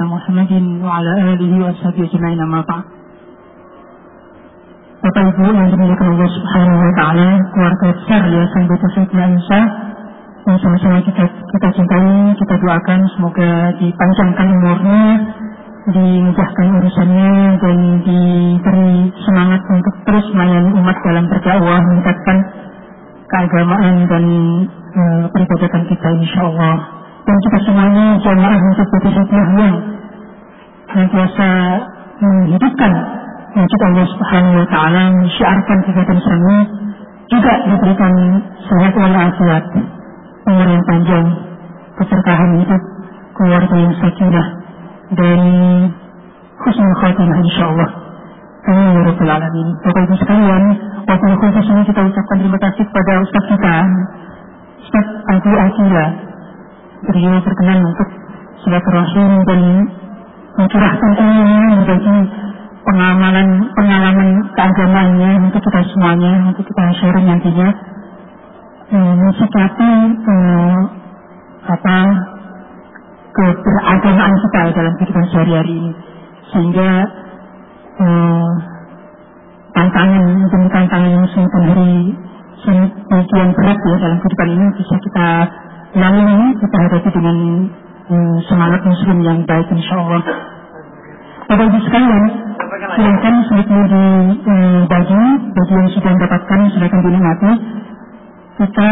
محمد وعلى آله وصحبه أجمعين أما بعد Bapak Ibu yang dimuliakan Allah Subhanahu wa taala, keluarga besar Yayasan Beta Sayyidina Isa yang sama-sama kita kita cintai, kita doakan semoga dipanjangkan umurnya, dimudahkan urusannya dan diberi semangat untuk terus melayani umat dalam berdakwah, meningkatkan keagamaan dan e, peribadatan kita insya Allah. Dan kita semuanya jamaah untuk Sayyidina yang senantiasa menghidupkan wujud Allah Subhanahu wa taala mensyiarkan kegiatan seni juga diberikan sehat walafiat umur yang panjang keberkahan hidup keluarga yang sakinah dan husnul khatimah insyaallah. Amin ya rabbal alamin. Bapak Ibu sekalian waktu khusus ini kita ucapkan terima kasih kepada Ustaz kita Ustaz Abu Akila beliau berkenan untuk silaturahim dan mencurahkan ilmunya berbagi pengalaman pengalaman keagamannya untuk kita semuanya untuk kita sharing nantinya. Hmm, mensikapi hmm, apa keberagamaan kita dalam kehidupan sehari-hari ini. Sehingga hmm, tantangan demi tantangan yang semakin hari semakin berat ya dalam kehidupan ini bisa kita lalui kita hadapi dengan hmm, semangat muslim yang baik insya Allah. Bapak Ibu sekalian, silahkan sedikit dibagi, bagi yang sudah mendapatkan silakan dinikmati. Kita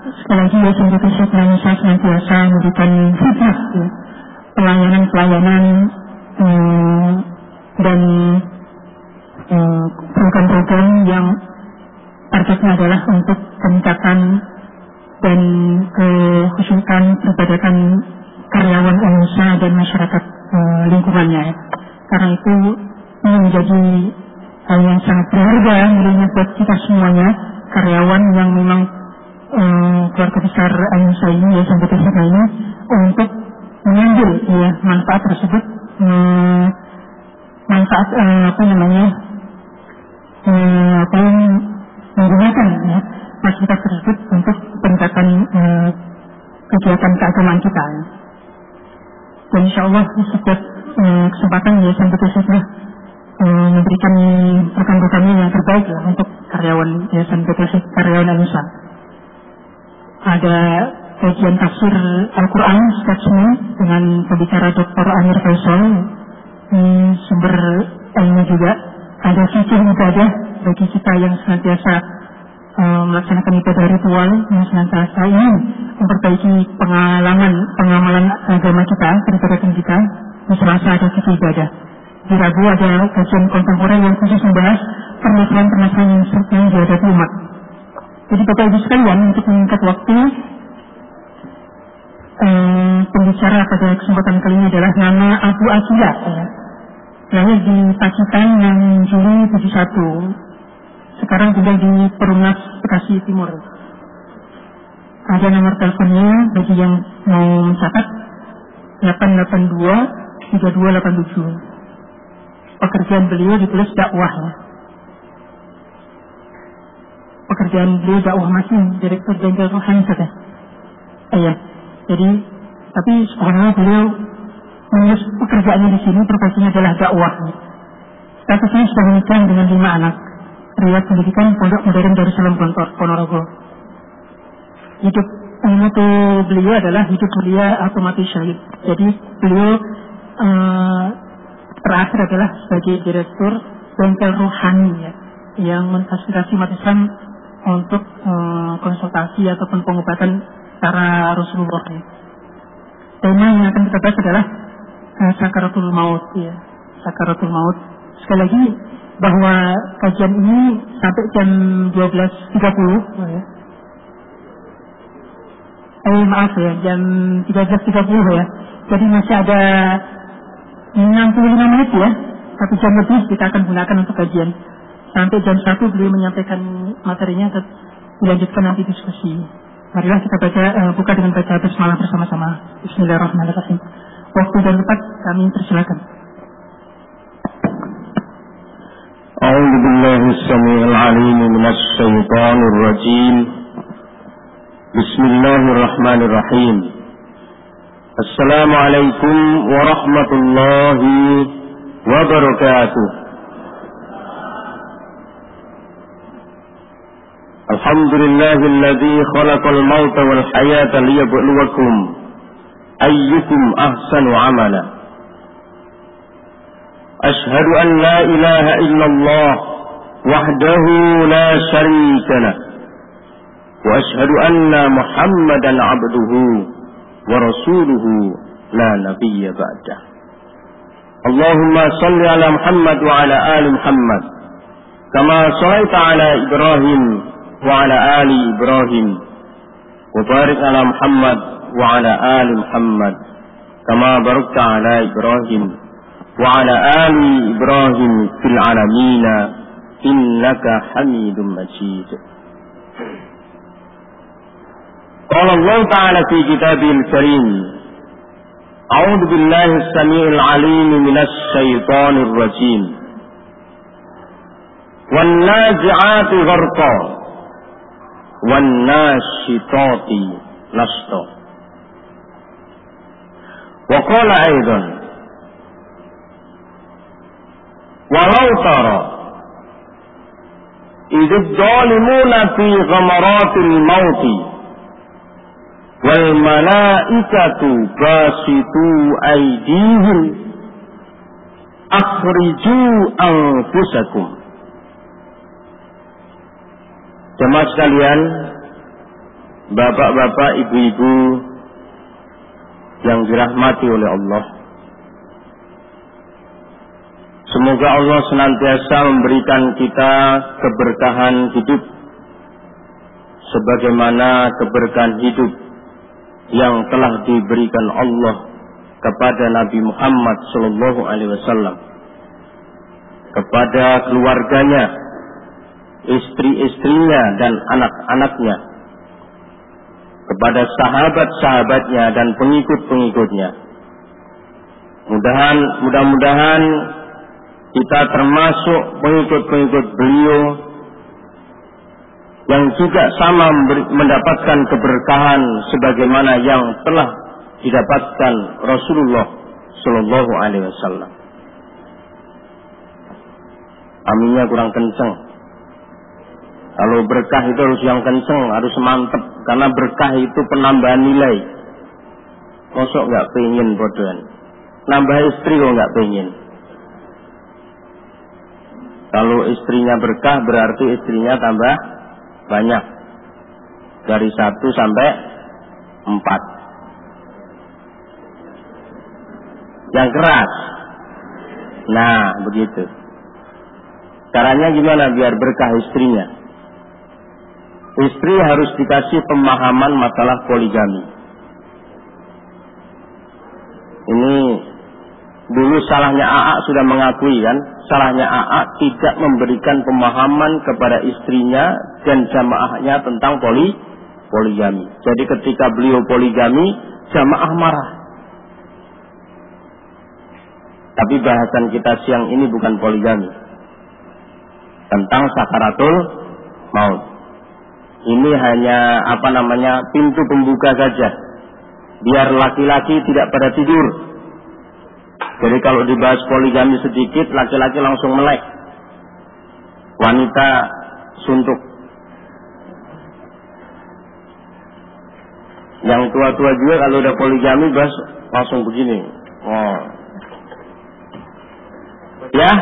sekali lagi ya sendiri Syekh Indonesia senantiasa memberikan hikmah ya, pelayanan-pelayanan hmm, dan hmm, program-program yang targetnya adalah untuk peningkatan dan kekhusyukan peribadatan karyawan Indonesia dan masyarakat uh, lingkungannya. Karena itu ini menjadi hal yang sangat berharga nilainya buat kita semuanya karyawan yang memang uh, keluarga besar Indonesia ini ya sampai sana ini untuk mengambil ya manfaat tersebut uh, manfaat uh, apa namanya uh, apa yang menggunakan ya fasilitas tersebut untuk peningkatan uh, kegiatan keagamaan kita. Ya. Dan insya Allah setiap uh, kesempatan ya sampai sudah uh, memberikan rekan-rekannya yang terbaik ya, untuk karyawan Yayasan BTS karyawan Indonesia. Ada kajian tafsir Al-Quran sketsnya dengan pembicara Dr. Amir Faisal hmm, sumber ilmu juga ada fikih ibadah bagi kita yang senantiasa uh, melaksanakan ibadah ritual yang senantiasa ingin memperbaiki pengalaman pengamalan agama kita, peribadatan kita. Di Selasa ada fikih ibadah. Di Rabu ada kajian kontemporer yang khusus membahas permasalahan-permasalahan yang yang dihadapi umat. Jadi Bapak Ibu sekalian untuk meningkat waktu eh, pembicara pada kesempatan kali ini adalah nama Abu Akila ya. Lahir di Pacitan yang Juli 71 Sekarang tinggal di Perumnas Bekasi Timur Ada nomor teleponnya bagi yang mau mencatat 882 3287 Pekerjaan beliau ditulis dakwah ya. Pekerjaan beliau dakwah masih Direktur Bengkel Rohani saja. Iya. Jadi tapi subhanallah beliau menulis pekerjaannya di sini profesinya adalah dakwah. Statusnya sudah menikah dengan lima anak. Riwayat pendidikan Pondok Modern Darussalam Ponorogo. Hidup mutu beliau adalah hidup mulia atau mati syahid. Jadi beliau uh, terakhir adalah sebagai direktur bengkel rohani ya, yang memfasilitasi umat Islam untuk uh, konsultasi ataupun pengobatan secara Rasulullah. Ya. Tema yang akan kita bahas adalah uh, sakaratul maut ya, sakaratul maut. Sekali lagi bahwa kajian ini sampai jam 12.30 ya. Eh maaf ya, jam 13.30 ya. Jadi masih ada 65 menit ya. Satu jam lebih kita akan gunakan untuk kajian. Sampai jam 1 beliau menyampaikan materinya dilanjutkan nanti diskusi. Marilah kita baca uh, buka dengan baca basmalah bersama-sama. Bismillahirrahmanirrahim. Waktu dan tempat kami persilakan. أعوذ بالله السميع العليم من الشيطان الرجيم. بسم الله الرحمن الرحيم. السلام عليكم ورحمة الله وبركاته. الحمد لله الذي خلق الموت والحياة ليبلوكم أيكم أحسن عملا. أشهد أن لا إله إلا الله وحده لا شريك له وأشهد أن محمدا عبده ورسوله لا نبي بعده. اللهم صل على محمد وعلى آل محمد كما صليت على إبراهيم وعلى آل إبراهيم وبارك على محمد وعلى آل محمد كما باركت على إبراهيم. وعلى آل إبراهيم في العالمين إنك حميد مجيد. قال الله تعالى في كتابه الكريم أعوذ بالله السميع العليم من الشيطان الرجيم. والنازعات غرقا والناشطات نشطا. وقال أيضا walau tara. Idzid zalimuna fi ghamaratil mauti. Wal malaikatu basitu aydihim. Akhriju anfusakum. Jemaah sekalian, bapak-bapak, ibu-ibu yang dirahmati oleh Allah. Semoga Allah senantiasa memberikan kita keberkahan hidup sebagaimana keberkahan hidup yang telah diberikan Allah kepada Nabi Muhammad Wasallam, kepada keluarganya, istri-istrinya dan anak-anaknya, kepada sahabat-sahabatnya dan pengikut-pengikutnya. Mudahan, mudah-mudahan kita termasuk pengikut-pengikut beliau yang juga sama mendapatkan keberkahan sebagaimana yang telah didapatkan Rasulullah Shallallahu Alaihi Wasallam. Aminnya kurang kenceng. Kalau berkah itu harus yang kenceng, harus mantep, karena berkah itu penambahan nilai. Kosok nggak pengen bodohan. Nambah istri kok nggak pengen. Kalau istrinya berkah berarti istrinya tambah banyak. Dari satu sampai empat. Yang keras. Nah begitu. Caranya gimana biar berkah istrinya? Istri harus dikasih pemahaman masalah poligami. Ini dulu salahnya AA sudah mengakui kan salahnya AA tidak memberikan pemahaman kepada istrinya dan jamaahnya tentang poli poligami. Jadi ketika beliau poligami, jamaah marah. Tapi bahasan kita siang ini bukan poligami. Tentang sakaratul maut. Ini hanya apa namanya pintu pembuka saja. Biar laki-laki tidak pada tidur jadi kalau dibahas poligami sedikit, laki-laki langsung melek. Wanita suntuk. Yang tua-tua juga kalau udah poligami bahas langsung begini. Oh. Ya,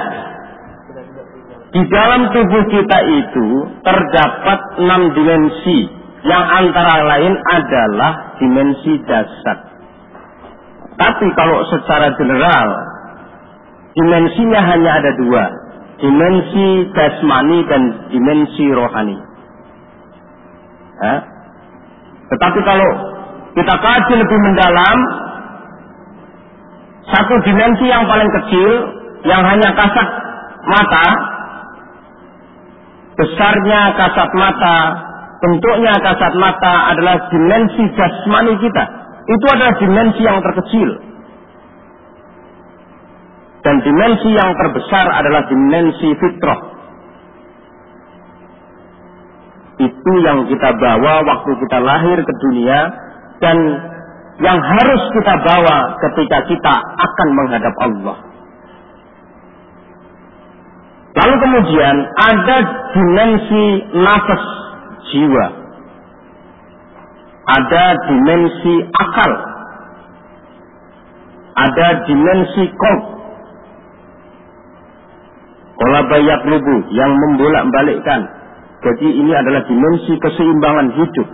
di dalam tubuh kita itu terdapat enam dimensi yang antara lain adalah dimensi dasar. Tapi kalau secara general, dimensinya hanya ada dua. Dimensi jasmani dan dimensi rohani. Tetapi kalau kita kaji lebih mendalam, satu dimensi yang paling kecil, yang hanya kasat mata, besarnya kasat mata, bentuknya kasat mata adalah dimensi jasmani kita. Itu adalah dimensi yang terkecil. Dan dimensi yang terbesar adalah dimensi fitrah. Itu yang kita bawa waktu kita lahir ke dunia dan yang harus kita bawa ketika kita akan menghadap Allah. Lalu kemudian ada dimensi nafas jiwa. Ada dimensi akal. Ada dimensi kol. Olah bayak lubu yang membolak-balikkan. Jadi ini adalah dimensi keseimbangan hidup.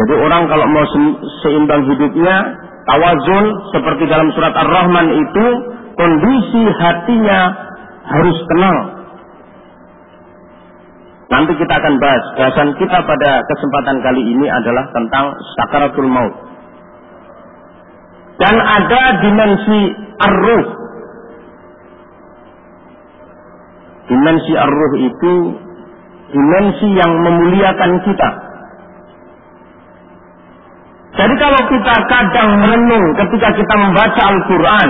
Jadi orang kalau mau seimbang hidupnya, tawazun seperti dalam surat Ar-Rahman itu, kondisi hatinya harus tenang. Nanti kita akan bahas. Bahasan kita pada kesempatan kali ini adalah tentang sakaratul maut. Dan ada dimensi ar-ruh. Dimensi ar-ruh itu dimensi yang memuliakan kita. Jadi kalau kita kadang merenung ketika kita membaca Al-Quran,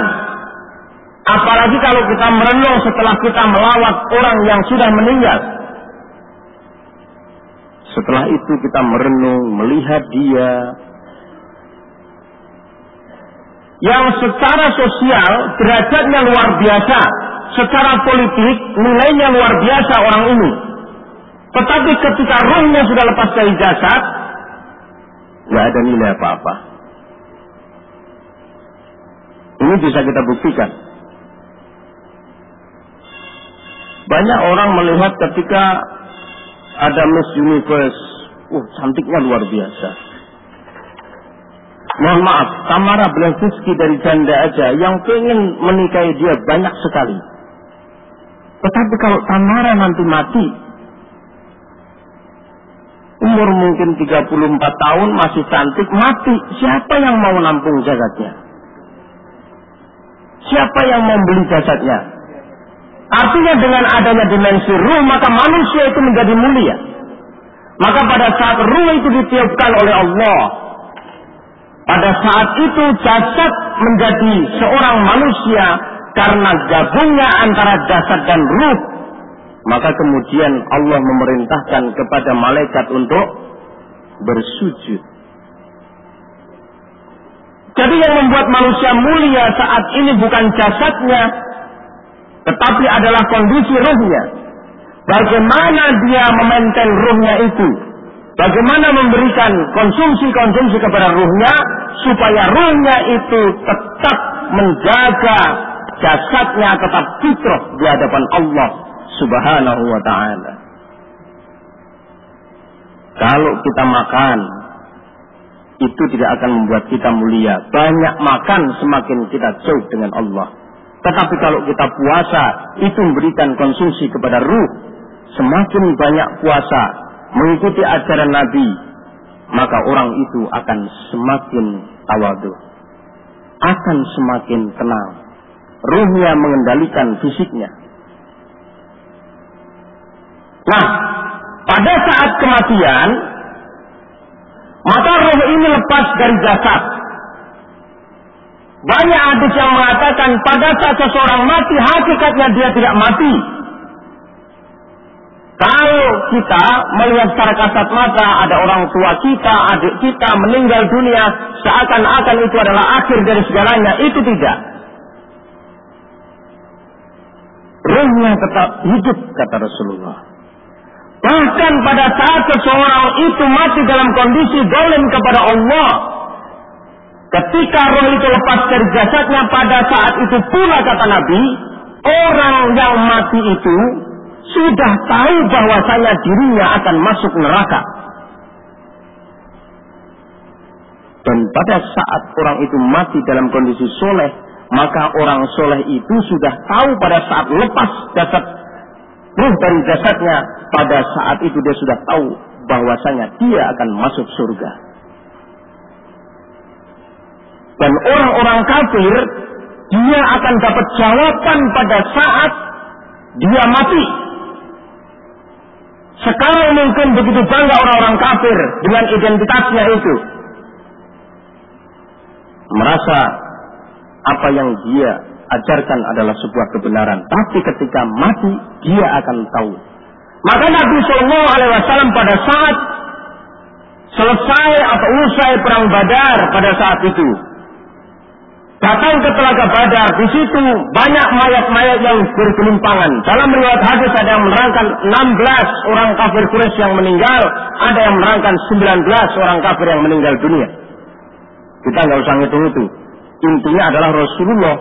apalagi kalau kita merenung setelah kita melawat orang yang sudah meninggal, setelah itu kita merenung, melihat dia, yang secara sosial derajatnya luar biasa, secara politik nilainya luar biasa orang ini. Tetapi ketika rohnya sudah lepas dari jasad, nggak ada nilai apa-apa. Ini bisa kita buktikan. Banyak orang melihat ketika ada Miss Universe, uh cantiknya luar biasa. Mohon maaf, Tamara Blensky dari janda aja. Yang pengen menikahi dia banyak sekali. Tetapi kalau Tamara nanti mati, umur mungkin 34 tahun masih cantik mati. Siapa yang mau nampung jasadnya? Siapa yang mau beli jasadnya artinya dengan adanya dimensi ruh maka manusia itu menjadi mulia maka pada saat ruh itu ditiupkan oleh Allah pada saat itu jasad menjadi seorang manusia karena gabungnya antara jasad dan ruh maka kemudian Allah memerintahkan kepada malaikat untuk bersujud. Jadi yang membuat manusia mulia saat ini bukan jasadnya, tetapi adalah kondisi ruhnya. Bagaimana dia memaintain ruhnya itu? Bagaimana memberikan konsumsi-konsumsi kepada ruhnya supaya ruhnya itu tetap menjaga jasadnya tetap fitrah di hadapan Allah subhanahu wa ta'ala. Kalau kita makan, itu tidak akan membuat kita mulia. Banyak makan semakin kita jauh dengan Allah. Tetapi kalau kita puasa, itu memberikan konsumsi kepada ruh. Semakin banyak puasa, mengikuti ajaran Nabi, maka orang itu akan semakin tawadu. Akan semakin tenang. Ruhnya mengendalikan fisiknya. Nah, pada saat kematian, maka roh ini lepas dari jasad. Banyak hadis yang mengatakan pada saat seseorang mati, hakikatnya dia tidak mati. Kalau kita melihat secara kasat mata ada orang tua kita, adik kita meninggal dunia, seakan-akan itu adalah akhir dari segalanya, itu tidak. Ruhnya tetap hidup, kata Rasulullah. Bahkan pada saat seseorang itu mati dalam kondisi dolim kepada Allah. Ketika roh itu lepas dari jasadnya pada saat itu pula kata Nabi. Orang yang mati itu sudah tahu bahwasanya dirinya akan masuk neraka. Dan pada saat orang itu mati dalam kondisi soleh, maka orang soleh itu sudah tahu pada saat lepas jasad ruh dari jasadnya pada saat itu dia sudah tahu bahwasanya dia akan masuk surga. Dan orang-orang kafir dia akan dapat jawaban pada saat dia mati. Sekarang mungkin begitu bangga orang-orang kafir dengan identitasnya itu. Merasa apa yang dia ajarkan adalah sebuah kebenaran. Tapi ketika mati, dia akan tahu. Maka Nabi Shallallahu Alaihi Wasallam pada saat selesai atau usai perang Badar pada saat itu. Datang ke Telaga Badar, di situ banyak mayat-mayat yang bergelimpangan. Dalam riwayat hadis ada yang menerangkan 16 orang kafir Quraisy yang meninggal, ada yang menerangkan 19 orang kafir yang meninggal dunia. Kita nggak usah ngitung itu. Intinya adalah Rasulullah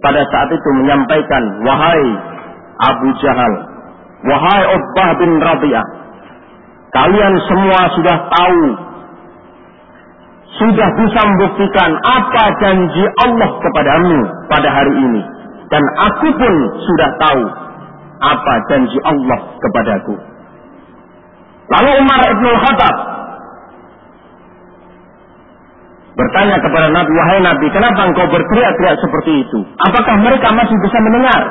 pada saat itu menyampaikan, wahai Abu Jahal, wahai Ubbah bin Rabi'ah, kalian semua sudah tahu, sudah bisa membuktikan apa janji Allah kepadamu pada hari ini. Dan aku pun sudah tahu apa janji Allah kepadaku. Lalu Umar Ibn Khattab bertanya kepada Nabi, wahai Nabi, kenapa engkau berteriak-teriak seperti itu? Apakah mereka masih bisa mendengar?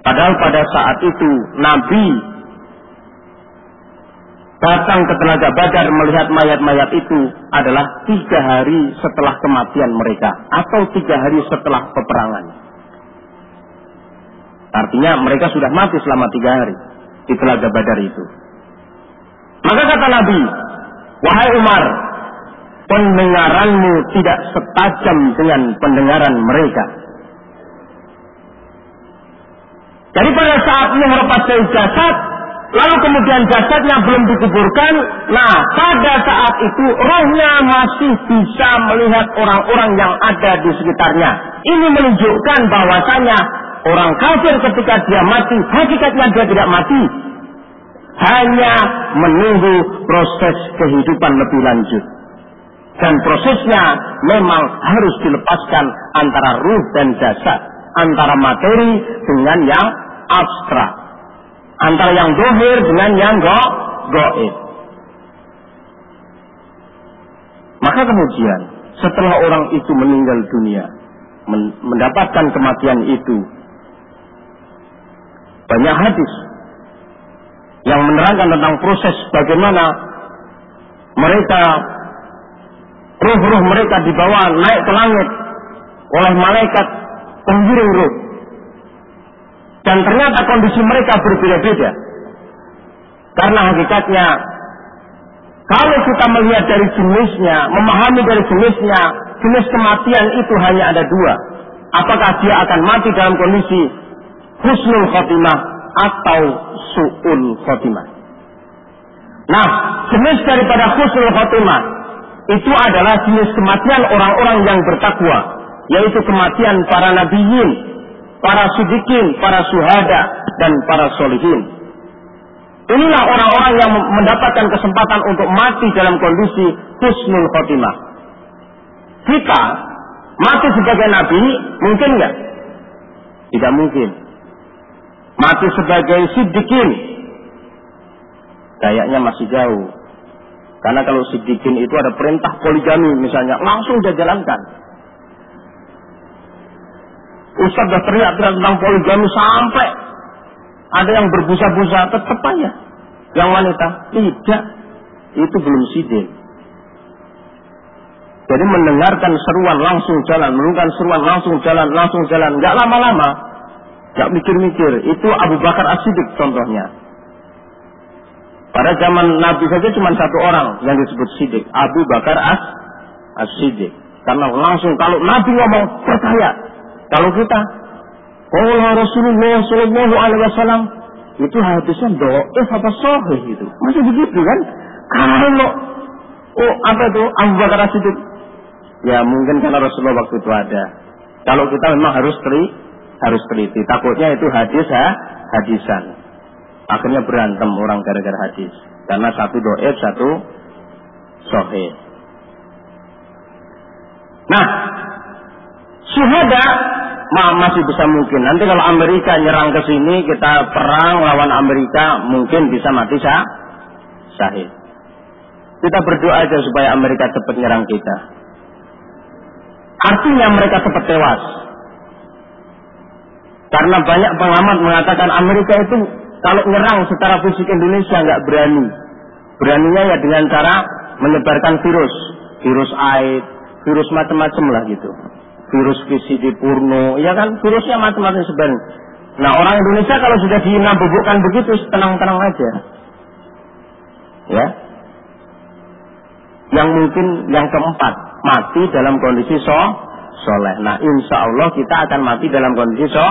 Padahal pada saat itu Nabi datang ke Telaga Badar melihat mayat-mayat itu adalah tiga hari setelah kematian mereka atau tiga hari setelah peperangan. Artinya mereka sudah mati selama tiga hari di Telaga Badar itu. Maka kata Nabi, wahai Umar, pendengaranmu tidak setajam dengan pendengaran mereka. Jadi pada saat dari jasad, lalu kemudian jasadnya belum dikuburkan, nah pada saat itu rohnya masih bisa melihat orang-orang yang ada di sekitarnya. Ini menunjukkan bahwasanya orang kafir ketika dia mati, hakikatnya dia tidak mati. Hanya menunggu proses kehidupan lebih lanjut. Dan prosesnya memang harus dilepaskan antara ruh dan jasad. Antara materi dengan yang abstrak. Antara yang dohir dengan yang go goib. Maka kemudian setelah orang itu meninggal dunia, mendapatkan kematian itu, banyak hadis yang menerangkan tentang proses bagaimana mereka ruh-ruh mereka dibawa naik ke langit oleh malaikat penggiring ruh. Dan ternyata kondisi mereka berbeda-beda. Karena hakikatnya kalau kita melihat dari jenisnya, memahami dari jenisnya, jenis kematian itu hanya ada dua. Apakah dia akan mati dalam kondisi husnul khotimah atau su'ul khotimah. Nah, jenis daripada husnul khotimah itu adalah jenis kematian orang-orang yang bertakwa, yaitu kematian para nabiyin, para sudikin, para suhada, dan para solihin. Inilah orang-orang yang mendapatkan kesempatan untuk mati dalam kondisi husnul khotimah. Kita mati sebagai nabi mungkin nggak? Tidak mungkin. Mati sebagai siddiqin kayaknya masih jauh. Karena kalau sidikin itu ada perintah poligami misalnya, langsung dia jalankan. Ustaz sudah teriak-teriak tentang poligami sampai ada yang berbusa-busa, tetap aja. Yang wanita, tidak. Itu belum sidin. Jadi mendengarkan seruan langsung jalan, mendengarkan seruan langsung jalan, langsung jalan. Nggak lama-lama. Nggak mikir-mikir. Itu Abu Bakar As-Siddiq contohnya. Pada zaman Nabi saja cuma satu orang yang disebut Siddiq, Abu Bakar As As Siddiq. Karena langsung kalau Nabi ngomong percaya. Kalau kita, Allah Rasulullah Shallallahu Alaihi Wasallam itu hadisnya doa apa sahih itu masih begitu kan? Kalau oh apa itu Abu Bakar Siddiq? Ya mungkin karena Rasulullah waktu itu ada. Kalau kita memang harus teliti, harus teliti. Takutnya itu hadis ha, hadisan. Akhirnya berantem orang gara-gara hadis. Karena satu doib, satu sohe. Nah, syuhada ma masih bisa mungkin. Nanti kalau Amerika nyerang ke sini, kita perang lawan Amerika, mungkin bisa mati sah, sahih. Kita berdoa aja supaya Amerika cepat nyerang kita. Artinya mereka cepat tewas. Karena banyak pengamat mengatakan Amerika itu kalau nyerang secara fisik Indonesia nggak berani. Beraninya ya dengan cara menyebarkan virus, virus AIDS, virus macam-macam lah gitu. Virus VCD Purno, ya kan virusnya macam-macam sebenarnya. Nah orang Indonesia kalau sudah dinabubukkan begitu tenang-tenang aja. Ya. Yang mungkin yang keempat, mati dalam kondisi so, soleh. Nah, insya Allah kita akan mati dalam kondisi so,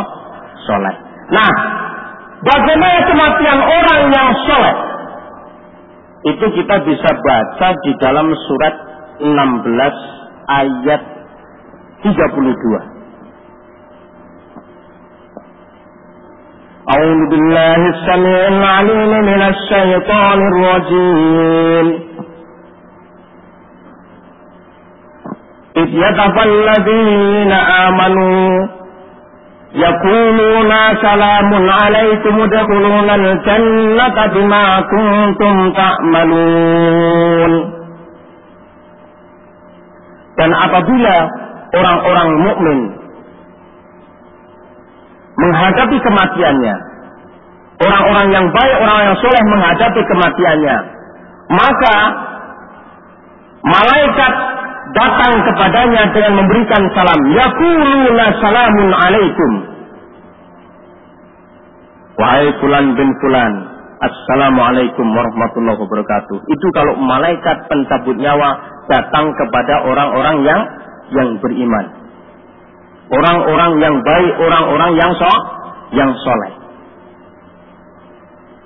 soleh. Nah, bagaimana kematian orang yang soleh? Itu kita bisa baca di dalam surat 16 ayat 32. أعوذ بالله السميع العليم من الشيطان الرجيم إذ يتفى الذين آمنوا يقولون سلام عليكم ادخلون الجنة بما كنتم تعملون Dan apabila orang-orang mukmin menghadapi kematiannya. Orang-orang yang baik, orang yang soleh menghadapi kematiannya. Maka malaikat datang kepadanya dengan memberikan salam. Yakuluna salamun alaikum. Wahai fulan bin fulan. Assalamualaikum warahmatullahi wabarakatuh. Itu kalau malaikat pencabut nyawa datang kepada orang-orang yang yang beriman orang-orang yang baik, orang-orang yang so, yang soleh.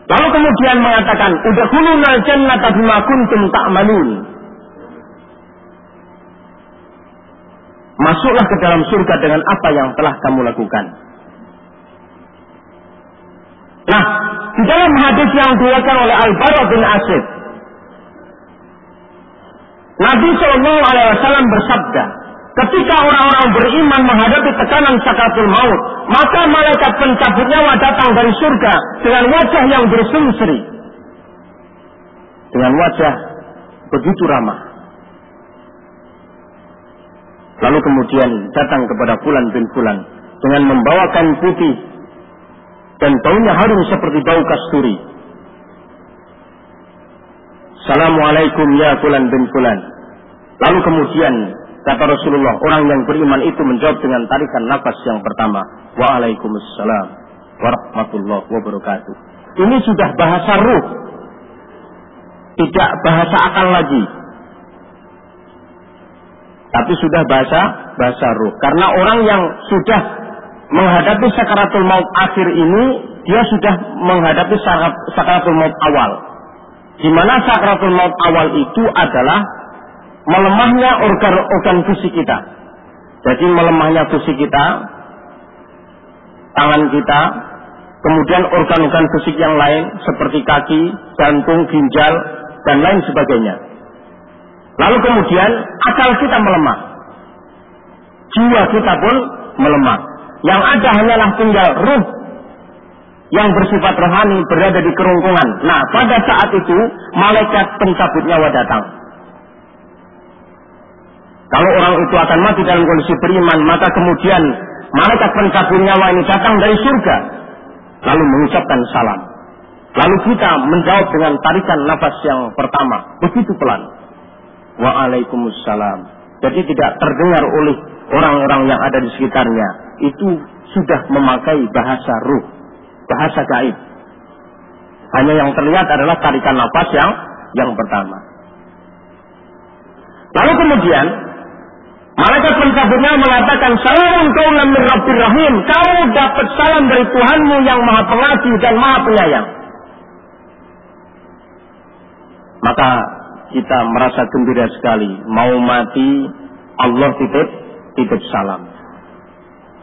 Lalu kemudian mengatakan, udah al jannata bima kuntum ta'malun. Masuklah ke dalam surga dengan apa yang telah kamu lakukan. Nah, di dalam hadis yang diriwayatkan oleh Al-Bara bin Asif, Nabi Shallallahu Alaihi Wasallam bersabda, Ketika orang-orang beriman menghadapi tekanan sakaratul maut, maka malaikat pencabut nyawa datang dari surga dengan wajah yang berseri-seri. Dengan wajah begitu ramah. Lalu kemudian datang kepada Fulan bin Fulan dengan membawakan putih dan baunya harum seperti bau kasturi. Assalamualaikum ya Fulan bin Fulan. Lalu kemudian Kata Rasulullah, orang yang beriman itu menjawab dengan tarikan nafas yang pertama. Waalaikumsalam warahmatullahi wabarakatuh. Ini sudah bahasa ruh. Tidak bahasa akal lagi. Tapi sudah bahasa bahasa ruh. Karena orang yang sudah menghadapi sakaratul maut akhir ini, dia sudah menghadapi sakaratul maut awal. Di mana sakaratul maut awal itu adalah melemahnya organ-organ fisik kita. Jadi melemahnya fisik kita, tangan kita, kemudian organ-organ fisik yang lain seperti kaki, jantung, ginjal, dan lain sebagainya. Lalu kemudian akal kita melemah. Jiwa kita pun melemah. Yang ada hanyalah tinggal ruh yang bersifat rohani berada di kerongkongan. Nah, pada saat itu malaikat pencabut nyawa datang. Kalau orang itu akan mati dalam kondisi beriman, maka kemudian malaikat pencabut nyawa ini datang dari surga, lalu mengucapkan salam. Lalu kita menjawab dengan tarikan nafas yang pertama, begitu pelan. Waalaikumsalam. Jadi tidak terdengar oleh orang-orang yang ada di sekitarnya. Itu sudah memakai bahasa ruh, bahasa gaib. Hanya yang terlihat adalah tarikan nafas yang yang pertama. Lalu kemudian Malaikat pencabutnya mengatakan, Salam kau min Rabbir Rahim. Kau dapat salam dari Tuhanmu yang maha pengasih dan maha penyayang. Maka kita merasa gembira sekali. Mau mati, Allah titip, titip salam.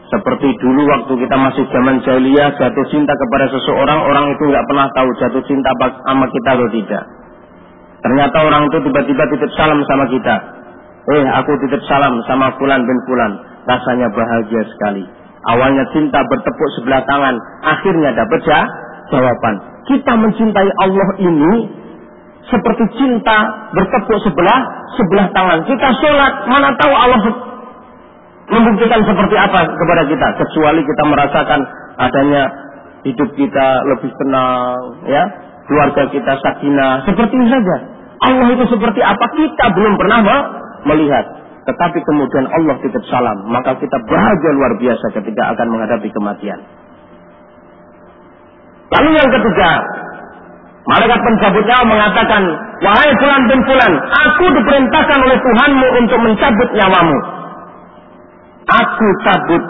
Seperti dulu waktu kita masih zaman jahiliyah jatuh cinta kepada seseorang, orang itu nggak pernah tahu jatuh cinta sama kita atau tidak. Ternyata orang itu tiba-tiba titip salam sama kita. Eh, aku titip salam sama Fulan bin Fulan. Rasanya bahagia sekali. Awalnya cinta bertepuk sebelah tangan. Akhirnya dapat jawaban. Kita mencintai Allah ini seperti cinta bertepuk sebelah sebelah tangan. Kita sholat, mana tahu Allah membuktikan seperti apa kepada kita. Kecuali kita merasakan adanya hidup kita lebih tenang, ya keluarga kita sakinah. Seperti ini saja. Allah itu seperti apa kita belum pernah melihat. Tetapi kemudian Allah titip salam. Maka kita bahagia luar biasa ketika akan menghadapi kematian. Lalu yang ketiga. Malaikat pencabut nyawa mengatakan, Wahai fulan bin fulan, aku diperintahkan oleh Tuhanmu untuk mencabut nyawamu. Aku cabut.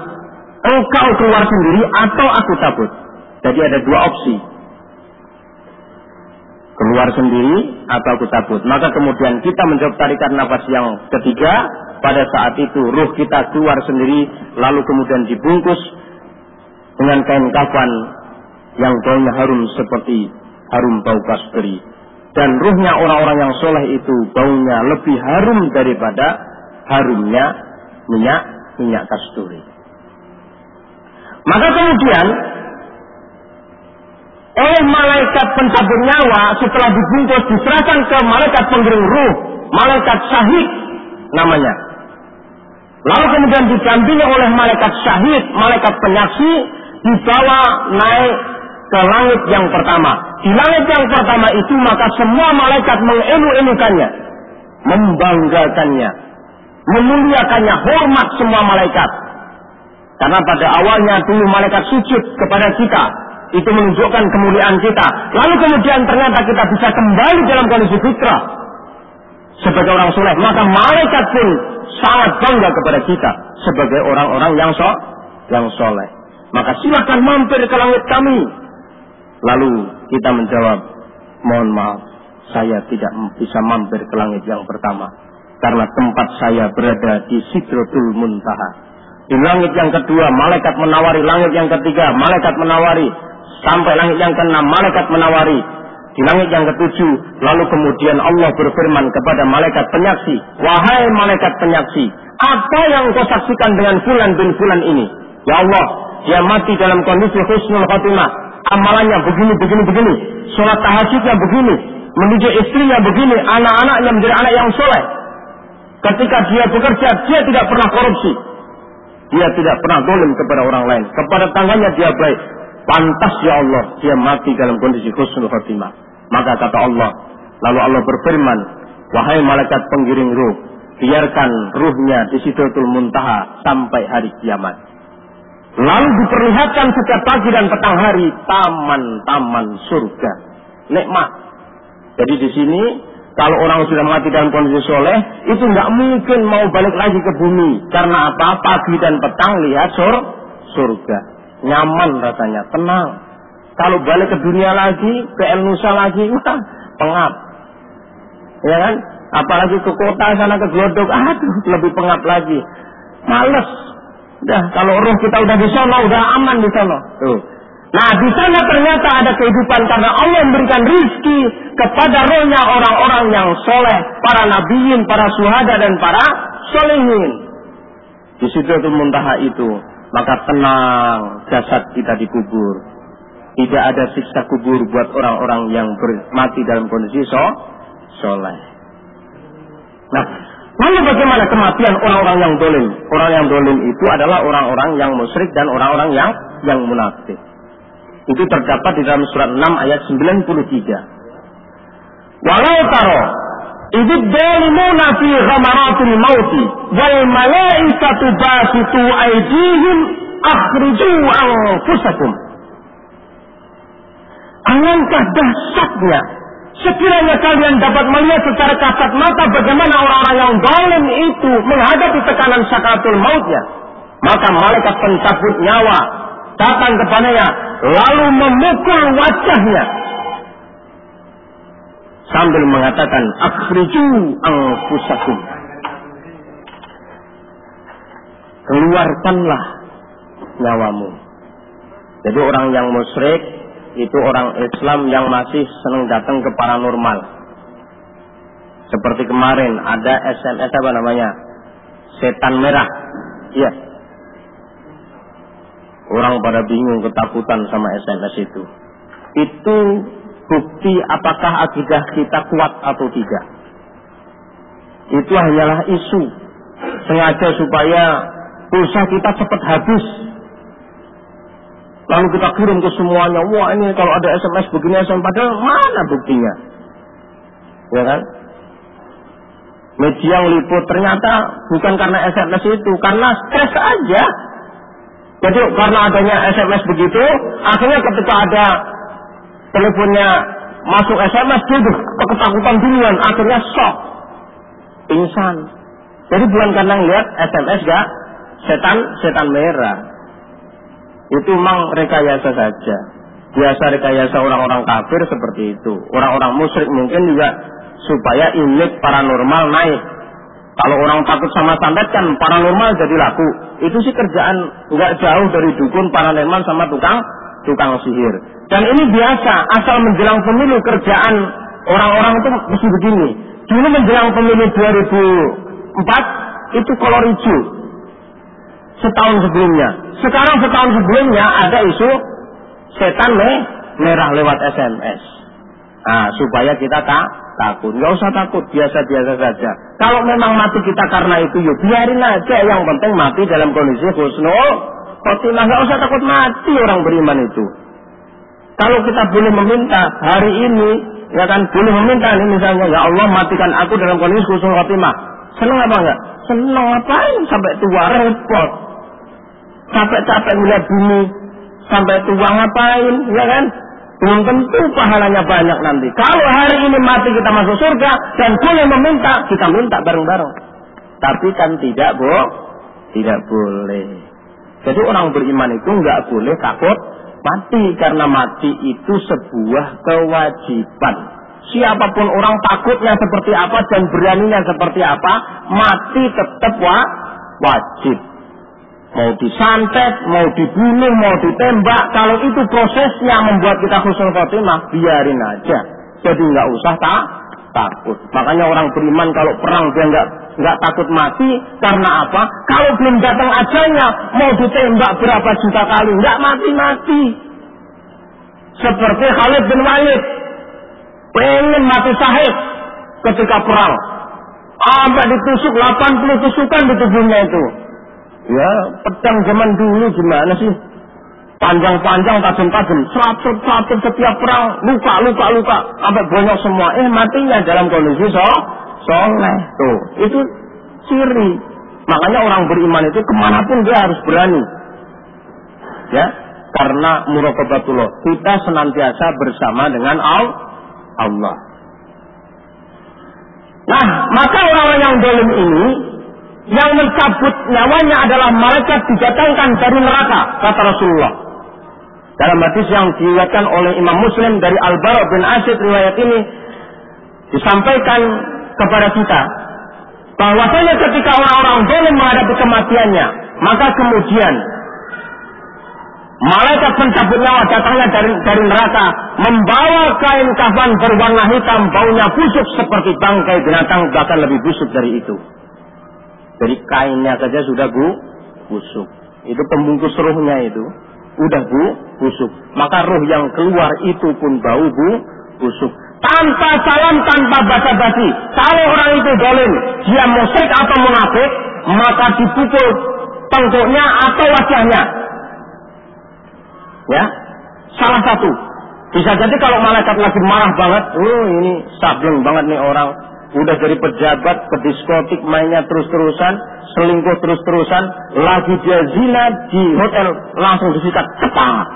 Engkau keluar sendiri atau aku cabut. Jadi ada dua opsi. Keluar sendiri atau aku cabut. Maka kemudian kita menjawab tarikan nafas yang ketiga. Pada saat itu ruh kita keluar sendiri. Lalu kemudian dibungkus dengan kain kafan yang baunya harum seperti harum bau kasturi. Dan ruhnya orang-orang yang soleh itu baunya lebih harum daripada harumnya minyak minyak kasturi. Maka kemudian oleh malaikat pencabut nyawa setelah dibungkus diserahkan ke malaikat penggiring ruh, malaikat syahid namanya. Lalu kemudian didampingi oleh malaikat syahid, malaikat penyaksi, dibawa naik ke langit yang pertama. Di langit yang pertama itu maka semua malaikat mengelu-elukannya, membanggakannya, memuliakannya, hormat semua malaikat. Karena pada awalnya dulu malaikat sujud kepada kita, itu menunjukkan kemuliaan kita. Lalu kemudian ternyata kita bisa kembali dalam kondisi fitrah sebagai orang soleh. Maka malaikat pun sangat bangga kepada kita sebagai orang-orang yang so yang soleh. Maka silakan mampir ke langit kami. Lalu kita menjawab, mohon maaf, saya tidak bisa mampir ke langit yang pertama. Karena tempat saya berada di Sidratul Muntaha. Di langit yang kedua, malaikat menawari. Langit yang ketiga, malaikat menawari. Sampai langit yang keenam, malaikat menawari. Di langit yang ketujuh, lalu kemudian Allah berfirman kepada malaikat penyaksi. Wahai malaikat penyaksi, apa yang kau saksikan dengan fulan bin fulan ini? Ya Allah, dia mati dalam kondisi husnul khotimah. Amalannya begini, begini, begini. Sholat tahajudnya begini. Menuju istrinya begini. Anak-anaknya menjadi anak yang soleh. Ketika dia bekerja, dia tidak pernah korupsi. Dia tidak pernah dolim kepada orang lain. Kepada tangannya dia baik. Pantas ya Allah, dia mati dalam kondisi husnul khotimah. Maka kata Allah, lalu Allah berfirman, Wahai malaikat penggiring ruh, biarkan ruhnya di sidratul muntaha sampai hari kiamat. Lalu diperlihatkan setiap pagi dan petang hari taman-taman surga. Nikmat. Jadi di sini kalau orang sudah mati dalam kondisi soleh, itu nggak mungkin mau balik lagi ke bumi. Karena apa? Pagi dan petang lihat sur surga. Nyaman rasanya, tenang. Kalau balik ke dunia lagi, ke El Nusa lagi, wah, pengap. Ya kan? Apalagi ke kota sana ke Glodok, aduh, lebih pengap lagi. Males, Udah, kalau roh kita udah di sana, udah aman di sana. Tuh. Nah, di sana ternyata ada kehidupan karena Allah memberikan rizki kepada rohnya orang-orang yang soleh, para nabiin, para suhada dan para solehin. Di situ itu muntaha itu, maka tenang jasad kita dikubur. Tidak ada siksa kubur buat orang-orang yang mati dalam kondisi so, soleh. Nah, Lalu bagaimana kematian orang-orang yang dolim? Orang yang dolim itu adalah orang-orang yang musyrik dan orang-orang yang yang munafik. Itu terdapat di dalam surat 6 ayat 93. Walau taro itu dolimuna fi ghamaratil mauti wal malaikatu basitu akhriju anfusakum. Alangkah dahsyatnya Sekiranya kalian dapat melihat secara kasat mata bagaimana orang-orang yang zalim itu menghadapi tekanan sakaratul mautnya, maka malaikat pencabut nyawa datang kepadanya lalu memukul wajahnya sambil mengatakan akhriju anfusakum keluarkanlah nyawamu jadi orang yang musyrik itu orang Islam yang masih senang datang ke paranormal. Seperti kemarin ada SMS apa namanya? Setan merah. Iya. Orang pada bingung ketakutan sama SMS itu. Itu bukti apakah akidah kita kuat atau tidak. Itu hanyalah isu. Sengaja supaya pulsa kita cepat habis Lalu kita kirim ke semuanya. Wah ini kalau ada SMS begini SMS padahal mana buktinya? Ya kan? Media liput ternyata bukan karena SMS itu, karena stres aja. Jadi karena adanya SMS begitu, akhirnya ketika ada teleponnya masuk SMS duduk ketakutan duluan akhirnya shock. Pingsan. Jadi bukan karena lihat SMS gak setan setan merah. Itu memang rekayasa saja. Biasa rekayasa orang-orang kafir seperti itu. Orang-orang musyrik mungkin juga supaya image paranormal naik. Kalau orang takut sama santet kan paranormal jadi laku. Itu sih kerjaan nggak jauh dari dukun paranormal sama tukang tukang sihir. Dan ini biasa, asal menjelang pemilu kerjaan orang-orang itu mesti begini. Dulu menjelang pemilu 2004 itu kolor hijau. Setahun sebelumnya. Sekarang setahun sebelumnya ada isu setan merah lewat SMS. Nah, supaya kita tak takut. Nggak usah takut, biasa-biasa saja. Kalau memang mati kita karena itu, yuk biarin aja. Yang penting mati dalam kondisi khusnul khotimah. Nggak usah takut mati orang beriman itu. Kalau kita boleh meminta hari ini, ya kan boleh meminta ini misalnya, ya Allah matikan aku dalam kondisi khusnul khotimah. Senang apa enggak? Senang ngapain sampai tua repot. Capek-capek melihat bumi sampai tua ngapain, ya kan? belum tentu pahalanya banyak nanti. Kalau hari ini mati kita masuk surga dan boleh meminta, kita minta bareng-bareng. Tapi kan tidak, Bu. Tidak boleh. Jadi orang beriman itu nggak boleh takut mati karena mati itu sebuah kewajiban. Siapa pun orang takutnya seperti apa dan beraninya seperti apa, mati tetap wajib mau disantet, mau dibunuh, mau ditembak, kalau itu prosesnya membuat kita khusus khotimah, biarin aja. Jadi nggak usah tak takut. Makanya orang beriman kalau perang dia nggak nggak takut mati karena apa? Kalau belum datang ajalnya mau ditembak berapa juta kali nggak mati-mati. Seperti Khalid bin Walid pengen mati sahih ketika perang. Sampai ditusuk 80 tusukan di tubuhnya itu. Ya, pedang zaman dulu gimana sih? Panjang-panjang, tajam-tajam, seraput-seraput setiap perang, luka, luka, luka, sampai banyak semua. Eh, matinya dalam kondisi so, soleh. Tuh, itu ciri. Makanya orang beriman itu ke mana pun dia harus berani. Ya, karena murakabatullah. Kita senantiasa bersama dengan Allah. Nah, maka orang-orang yang dolim ini yang mencabut nyawanya adalah malaikat didatangkan dari neraka, kata Rasulullah. Dalam hadis yang diriwayatkan oleh Imam Muslim dari Al-Bara bin Asyid riwayat ini disampaikan kepada kita bahwasanya ketika orang-orang boleh menghadapi kematiannya, maka kemudian malaikat pencabut nyawa datangnya dari dari neraka membawa kain kafan berwarna hitam baunya busuk seperti bangkai binatang bahkan lebih busuk dari itu. Jadi kainnya saja sudah bu, busuk. Itu pembungkus rohnya itu. Udah bu, busuk. Maka roh yang keluar itu pun bau bu, busuk. Tanpa salam, tanpa basa-basi. Kalau orang itu dolim, dia musyrik atau munafik, maka dipukul tengkuknya atau wajahnya. Ya, salah satu. Bisa jadi kalau malaikat lagi marah banget, oh ini sableng banget nih orang, udah dari pejabat ke diskotik mainnya terus-terusan, selingkuh terus-terusan, lagi dia zina di hotel langsung disikat cepat.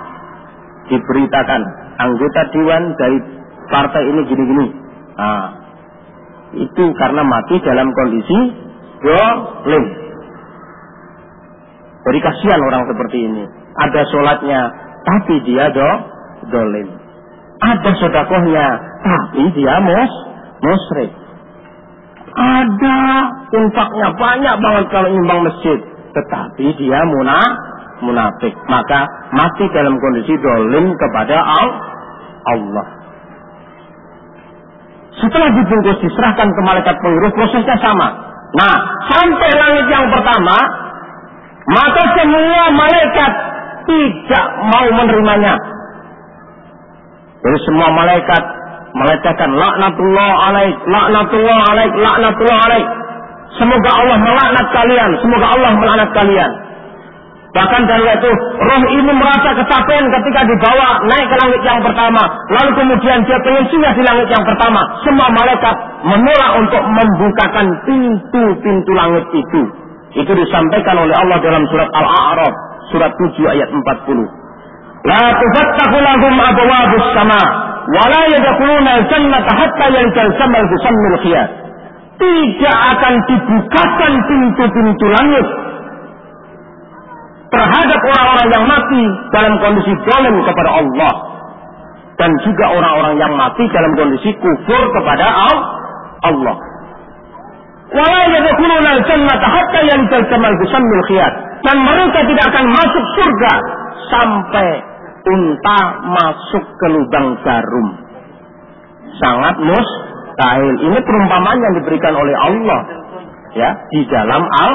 Diberitakan anggota dewan dari partai ini gini-gini. Nah, itu karena mati dalam kondisi dolim. Jadi kasihan orang seperti ini. Ada sholatnya, tapi dia do dolim. Ada sodakohnya, tapi dia mus musrik. Ada infaknya banyak banget kalau nyumbang masjid. Tetapi dia munah, munafik. Maka mati dalam kondisi dolim kepada Allah. Setelah dibungkus diserahkan ke malaikat pengurus prosesnya sama. Nah, sampai langit yang pertama, maka semua malaikat tidak mau menerimanya. Jadi semua malaikat meletakkan laknatullah alaik, laknatullah alaik, laknatullah alaik. Semoga Allah melaknat kalian, semoga Allah melaknat kalian. Bahkan dari itu, roh ini merasa kecapean ketika dibawa naik ke langit yang pertama. Lalu kemudian dia pengen singgah di langit yang pertama. Semua malaikat menolak untuk membukakan pintu-pintu langit itu. Itu disampaikan oleh Allah dalam surat Al-A'raf, surat 7 ayat 40. La tufattahu lahum abwabus sama Wala yadkhuluna al-jannata hatta yalijal samal bisammil khiyat. Tidak akan dibukakan pintu-pintu langit terhadap orang-orang yang mati dalam kondisi dolim kepada Allah dan juga orang-orang yang mati dalam kondisi kufur kepada Allah. Wala yadkhuluna al-jannata hatta yalijal samal bisammil khiyat. Dan mereka tidak akan masuk surga sampai unta masuk ke lubang jarum. Sangat mustahil. Ini perumpamaan yang diberikan oleh Allah ya di dalam Al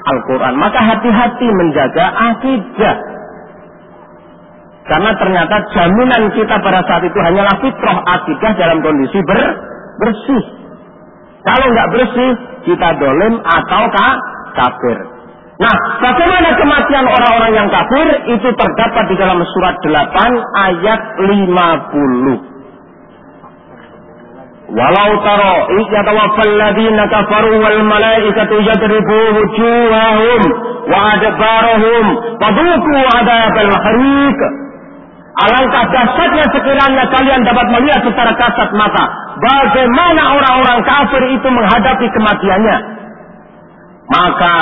Al-Quran. Maka hati-hati menjaga akidah. Karena ternyata jaminan kita pada saat itu hanyalah fitrah akidah dalam kondisi ber, bersih. Kalau nggak bersih, kita dolim atau kafir. Nah, bagaimana kematian orang-orang yang kafir itu terdapat di dalam surat 8 ayat 50. Walau taro yatawaffal ladina kafaru wal malaikatu yadribu wujuhahum wa adbarahum fadhuku adabal hariq. Alangkah dahsyatnya sekiranya kalian dapat melihat secara kasat mata bagaimana orang-orang kafir itu menghadapi kematiannya. Maka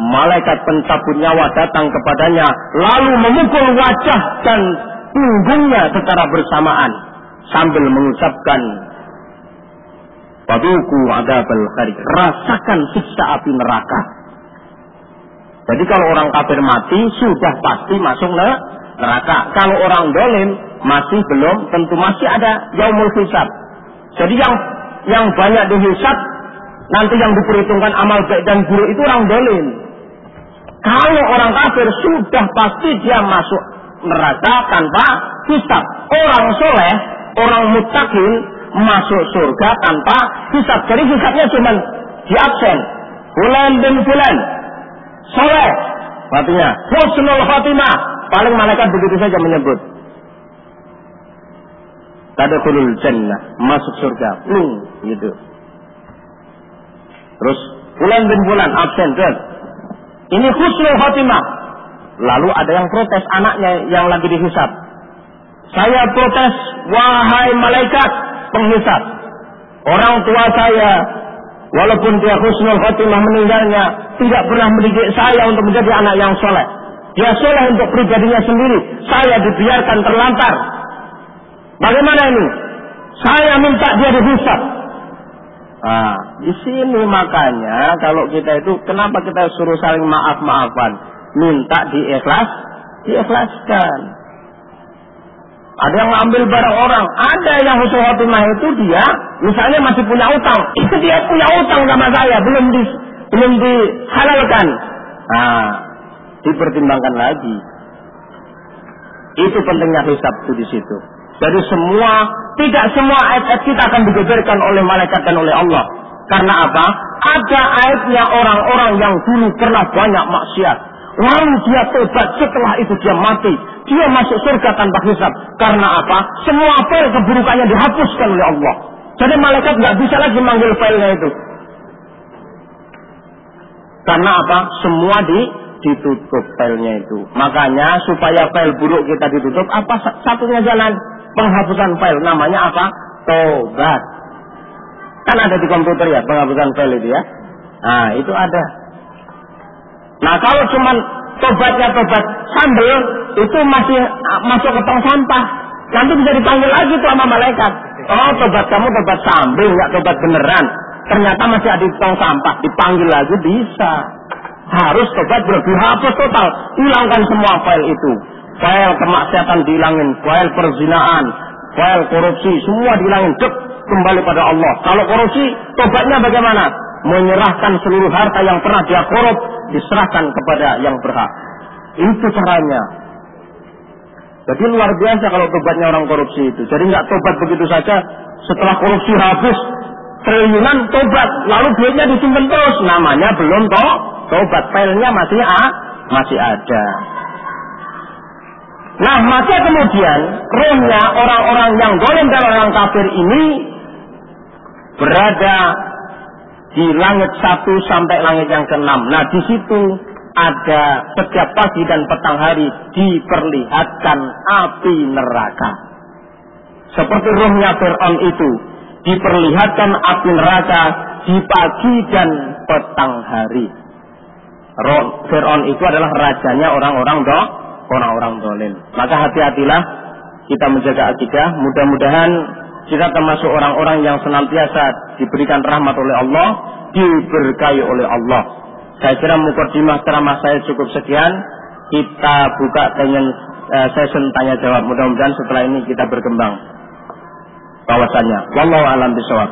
malaikat pencabut nyawa datang kepadanya lalu memukul wajah dan punggungnya secara bersamaan sambil mengucapkan Waduku adabal kharik. Rasakan siksa api neraka. Jadi kalau orang kafir mati sudah pasti masuk neraka. Kalau orang dolim masih belum, tentu masih ada yaumul hisab. Jadi yang yang banyak dihisab nanti yang diperhitungkan amal baik dan buruk itu orang dolim. Kalau orang kafir sudah pasti dia masuk neraka tanpa hisab. Orang soleh, orang mutakin masuk surga tanpa hisab. Jadi hisabnya cuma di absen. Bulan dan bulan. Soleh. Artinya, husnul khatimah. Paling malaikat begitu saja menyebut. Tadkhulul jannah. Masuk surga. Hmm, gitu. Terus, bulan dan bulan absen. Terus. Ini husnul khatimah. Lalu ada yang protes anaknya yang lagi dihisap. Saya protes, wahai malaikat, penghisap. Orang tua saya, walaupun dia husnul khotimah meninggalnya, tidak pernah mendidik saya untuk menjadi anak yang soleh. Dia soleh untuk pribadinya sendiri. Saya dibiarkan terlantar. Bagaimana ini? Saya minta dia dihisap. Nah, di sini makanya kalau kita itu kenapa kita suruh saling maaf-maafan, minta diikhlas, diikhlaskan. Ada yang ngambil barang orang. Ada yang husnul khotimah itu dia, misalnya masih punya utang. Itu dia punya utang sama saya, belum di, belum dihalalkan. Nah, dipertimbangkan lagi. Itu pentingnya hisab itu di situ. Jadi semua, tidak semua ayat-ayat kita akan digegerkan oleh malaikat dan oleh Allah. Karena apa? Ada ayatnya orang-orang yang dulu pernah banyak maksiat. Lalu dia tobat setelah itu dia mati dia masuk surga tanpa hisab. Karena apa? Semua file keburukannya dihapuskan oleh Allah. Jadi malaikat nggak bisa lagi manggil filenya itu. Karena apa? Semua di ditutup filenya itu. Makanya supaya file buruk kita ditutup, apa satunya jalan penghapusan file? Namanya apa? Tobat. Kan ada di komputer ya penghapusan file itu ya. Nah itu ada. Nah kalau cuman tobatnya tobat sambel itu masih ah, masuk ke tong sampah. Nanti bisa dipanggil lagi tuh sama malaikat. Oh tobat kamu tobat sambel nggak tobat beneran. Ternyata masih ada di tong sampah. Dipanggil lagi bisa. Harus tobat berarti hapus total. Hilangkan semua file itu. File kemaksiatan dihilangin. File perzinaan. File korupsi. Semua dihilangin. Cek kembali pada Allah. Kalau korupsi, tobatnya bagaimana? Menyerahkan seluruh harta yang pernah dia korup diserahkan kepada yang berhak. Itu caranya. Jadi luar biasa kalau tobatnya orang korupsi itu. Jadi nggak tobat begitu saja. Setelah korupsi habis triliunan tobat, lalu duitnya disimpan terus. Namanya belum toh tobat. Filenya masih ah, masih ada. Nah, maka kemudian rohnya orang-orang yang golem dan orang kafir ini berada di langit satu sampai langit yang keenam. Nah di situ ada setiap pagi dan petang hari diperlihatkan api neraka. Seperti rohnya Fir'aun itu diperlihatkan api neraka di pagi dan petang hari. Fir'aun itu adalah rajanya orang-orang do, orang-orang dolim. Maka hati-hatilah kita menjaga akidah. Mudah-mudahan kita termasuk orang-orang yang senantiasa diberikan rahmat oleh Allah, diberkahi oleh Allah. Saya kira mukadimah ceramah saya cukup sekian. Kita buka dengan uh, session tanya jawab. Mudah-mudahan setelah ini kita berkembang kawasannya. Wallahu alam bisawab.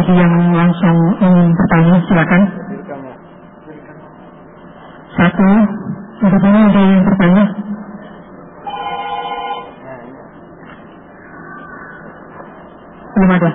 Jadi yang langsung ingin bertanya silakan. Satu, Sebetulnya ada yang bertanya. Belum ada.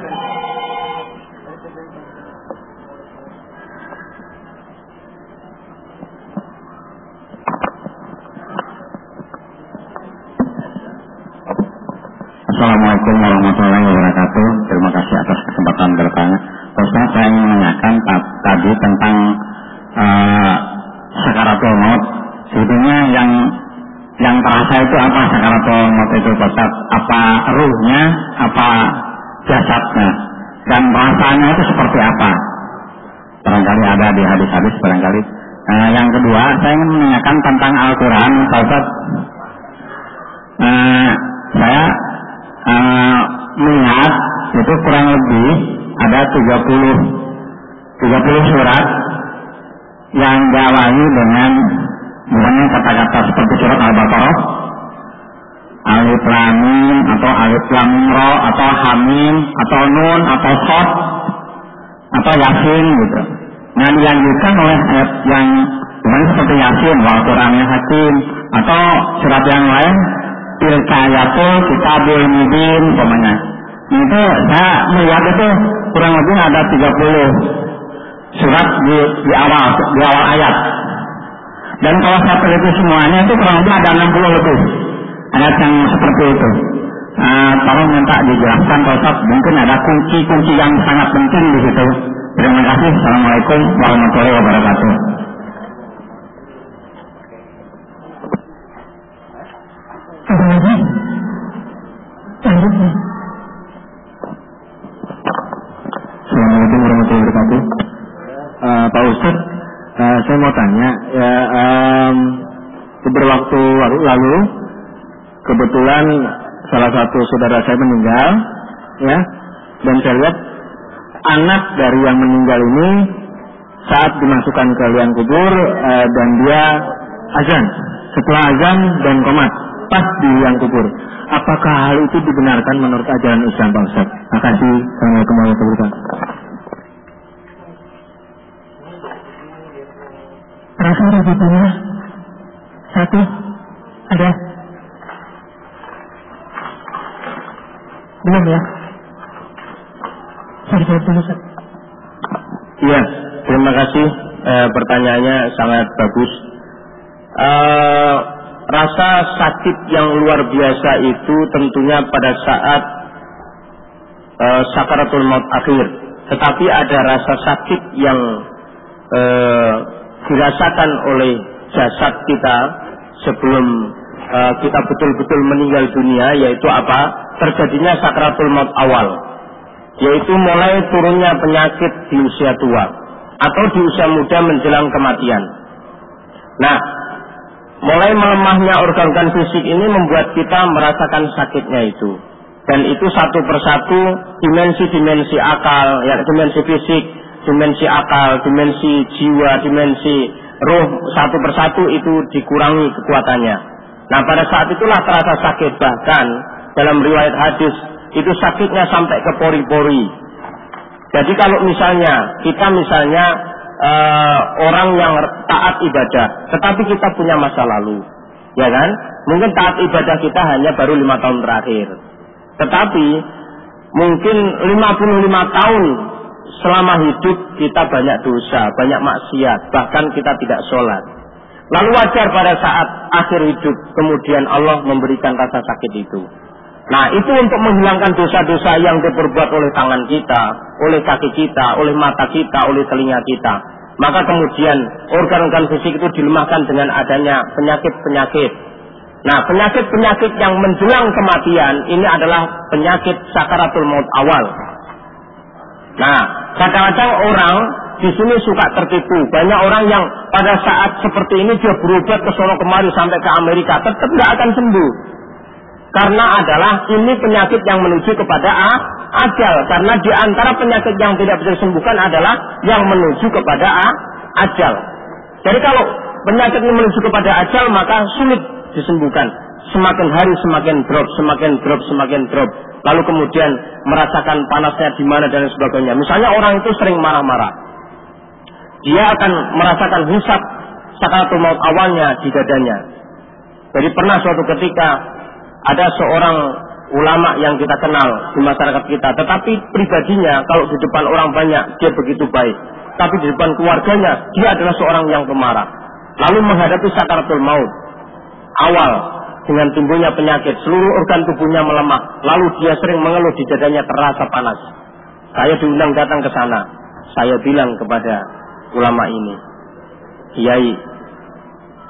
30 30 surat yang diawali dengan Misalnya kata-kata seperti surat Al-Baqarah, Alif Lam atau Alif Lam Ro atau Hamim atau Nun atau Sot atau Yasin gitu. Nah dilanjutkan oleh ayat yang misalnya seperti Yasin, Wal Qurannya Hakim atau surat yang lain Tilkayatul Kitabul Mubin umpamanya. Nah, itu saya melihat itu kurang lebih ada 30 surat di, di awal di awal ayat dan kalau saya teliti semuanya itu kurang lebih ada 60 lebih ayat yang seperti itu. Uh, minta dijelaskan Pak mungkin ada kunci-kunci yang sangat penting di situ. Terima kasih. Assalamualaikum warahmatullahi wabarakatuh. Lagi? Lanjut Assalamualaikum warahmatullahi wabarakatuh. Uh, Pak Ustaz, uh, saya mau tanya ya um, beberapa waktu lalu kebetulan salah satu saudara saya meninggal ya dan saya lihat anak dari yang meninggal ini saat dimasukkan ke liang kubur uh, dan dia azan setelah azan dan komat pas di liang kubur apakah hal itu dibenarkan menurut ajaran Islam Pak Ustaz? Terima kasih. Assalamualaikum warahmatullahi wabarakatuh. Rasa rujukannya satu ada belum ya? Saya dulu. Iya, terima kasih. E, pertanyaannya sangat bagus. E, rasa sakit yang luar biasa itu tentunya pada saat e, sakaratul maut akhir. Tetapi ada rasa sakit yang e, dirasakan oleh jasad kita sebelum uh, kita betul-betul meninggal dunia yaitu apa? Terjadinya sakratul maut awal. Yaitu mulai turunnya penyakit di usia tua atau di usia muda menjelang kematian. Nah, mulai melemahnya organ-organ fisik ini membuat kita merasakan sakitnya itu. Dan itu satu persatu dimensi-dimensi akal, ya dimensi fisik, dimensi akal, dimensi jiwa, dimensi roh satu persatu itu dikurangi kekuatannya. Nah pada saat itulah terasa sakit bahkan dalam riwayat hadis itu sakitnya sampai ke pori-pori. Jadi kalau misalnya kita misalnya uh, orang yang taat ibadah, tetapi kita punya masa lalu, ya kan? Mungkin taat ibadah kita hanya baru lima tahun terakhir, tetapi mungkin 55 tahun selama hidup kita banyak dosa, banyak maksiat, bahkan kita tidak sholat. Lalu wajar pada saat akhir hidup kemudian Allah memberikan rasa sakit itu. Nah itu untuk menghilangkan dosa-dosa yang diperbuat oleh tangan kita, oleh kaki kita, oleh mata kita, oleh telinga kita. maka kemudian organ-organ fisik itu dilemahkan dengan adanya penyakit-penyakit. Nah, penyakit-penyakit yang menjelang kematian ini adalah penyakit sakaratul maut awal. Nah, kadang-kadang orang di sini suka tertipu. Banyak orang yang pada saat seperti ini dia berobat ke sono kemari sampai ke Amerika, tetap tidak akan sembuh. Karena adalah ini penyakit yang menuju kepada A, ajal. Karena di antara penyakit yang tidak bisa disembuhkan adalah yang menuju kepada A, ajal. Jadi kalau penyakit ini menuju kepada ajal maka sulit disembuhkan. Semakin hari semakin drop, semakin drop, semakin drop. Lalu kemudian merasakan panasnya di mana dan sebagainya. Misalnya orang itu sering marah-marah. Dia akan merasakan hisap sakaratul maut awalnya di dadanya. Jadi pernah suatu ketika ada seorang ulama yang kita kenal di masyarakat kita, tetapi pribadinya kalau di depan orang banyak dia begitu baik, tapi di depan keluarganya dia adalah seorang yang pemarah. Lalu menghadapi sakaratul maut awal dengan timbulnya penyakit, seluruh organ tubuhnya melemah, lalu dia sering mengeluh di dadanya terasa panas. Saya diundang datang ke sana. Saya bilang kepada ulama ini, Kiai,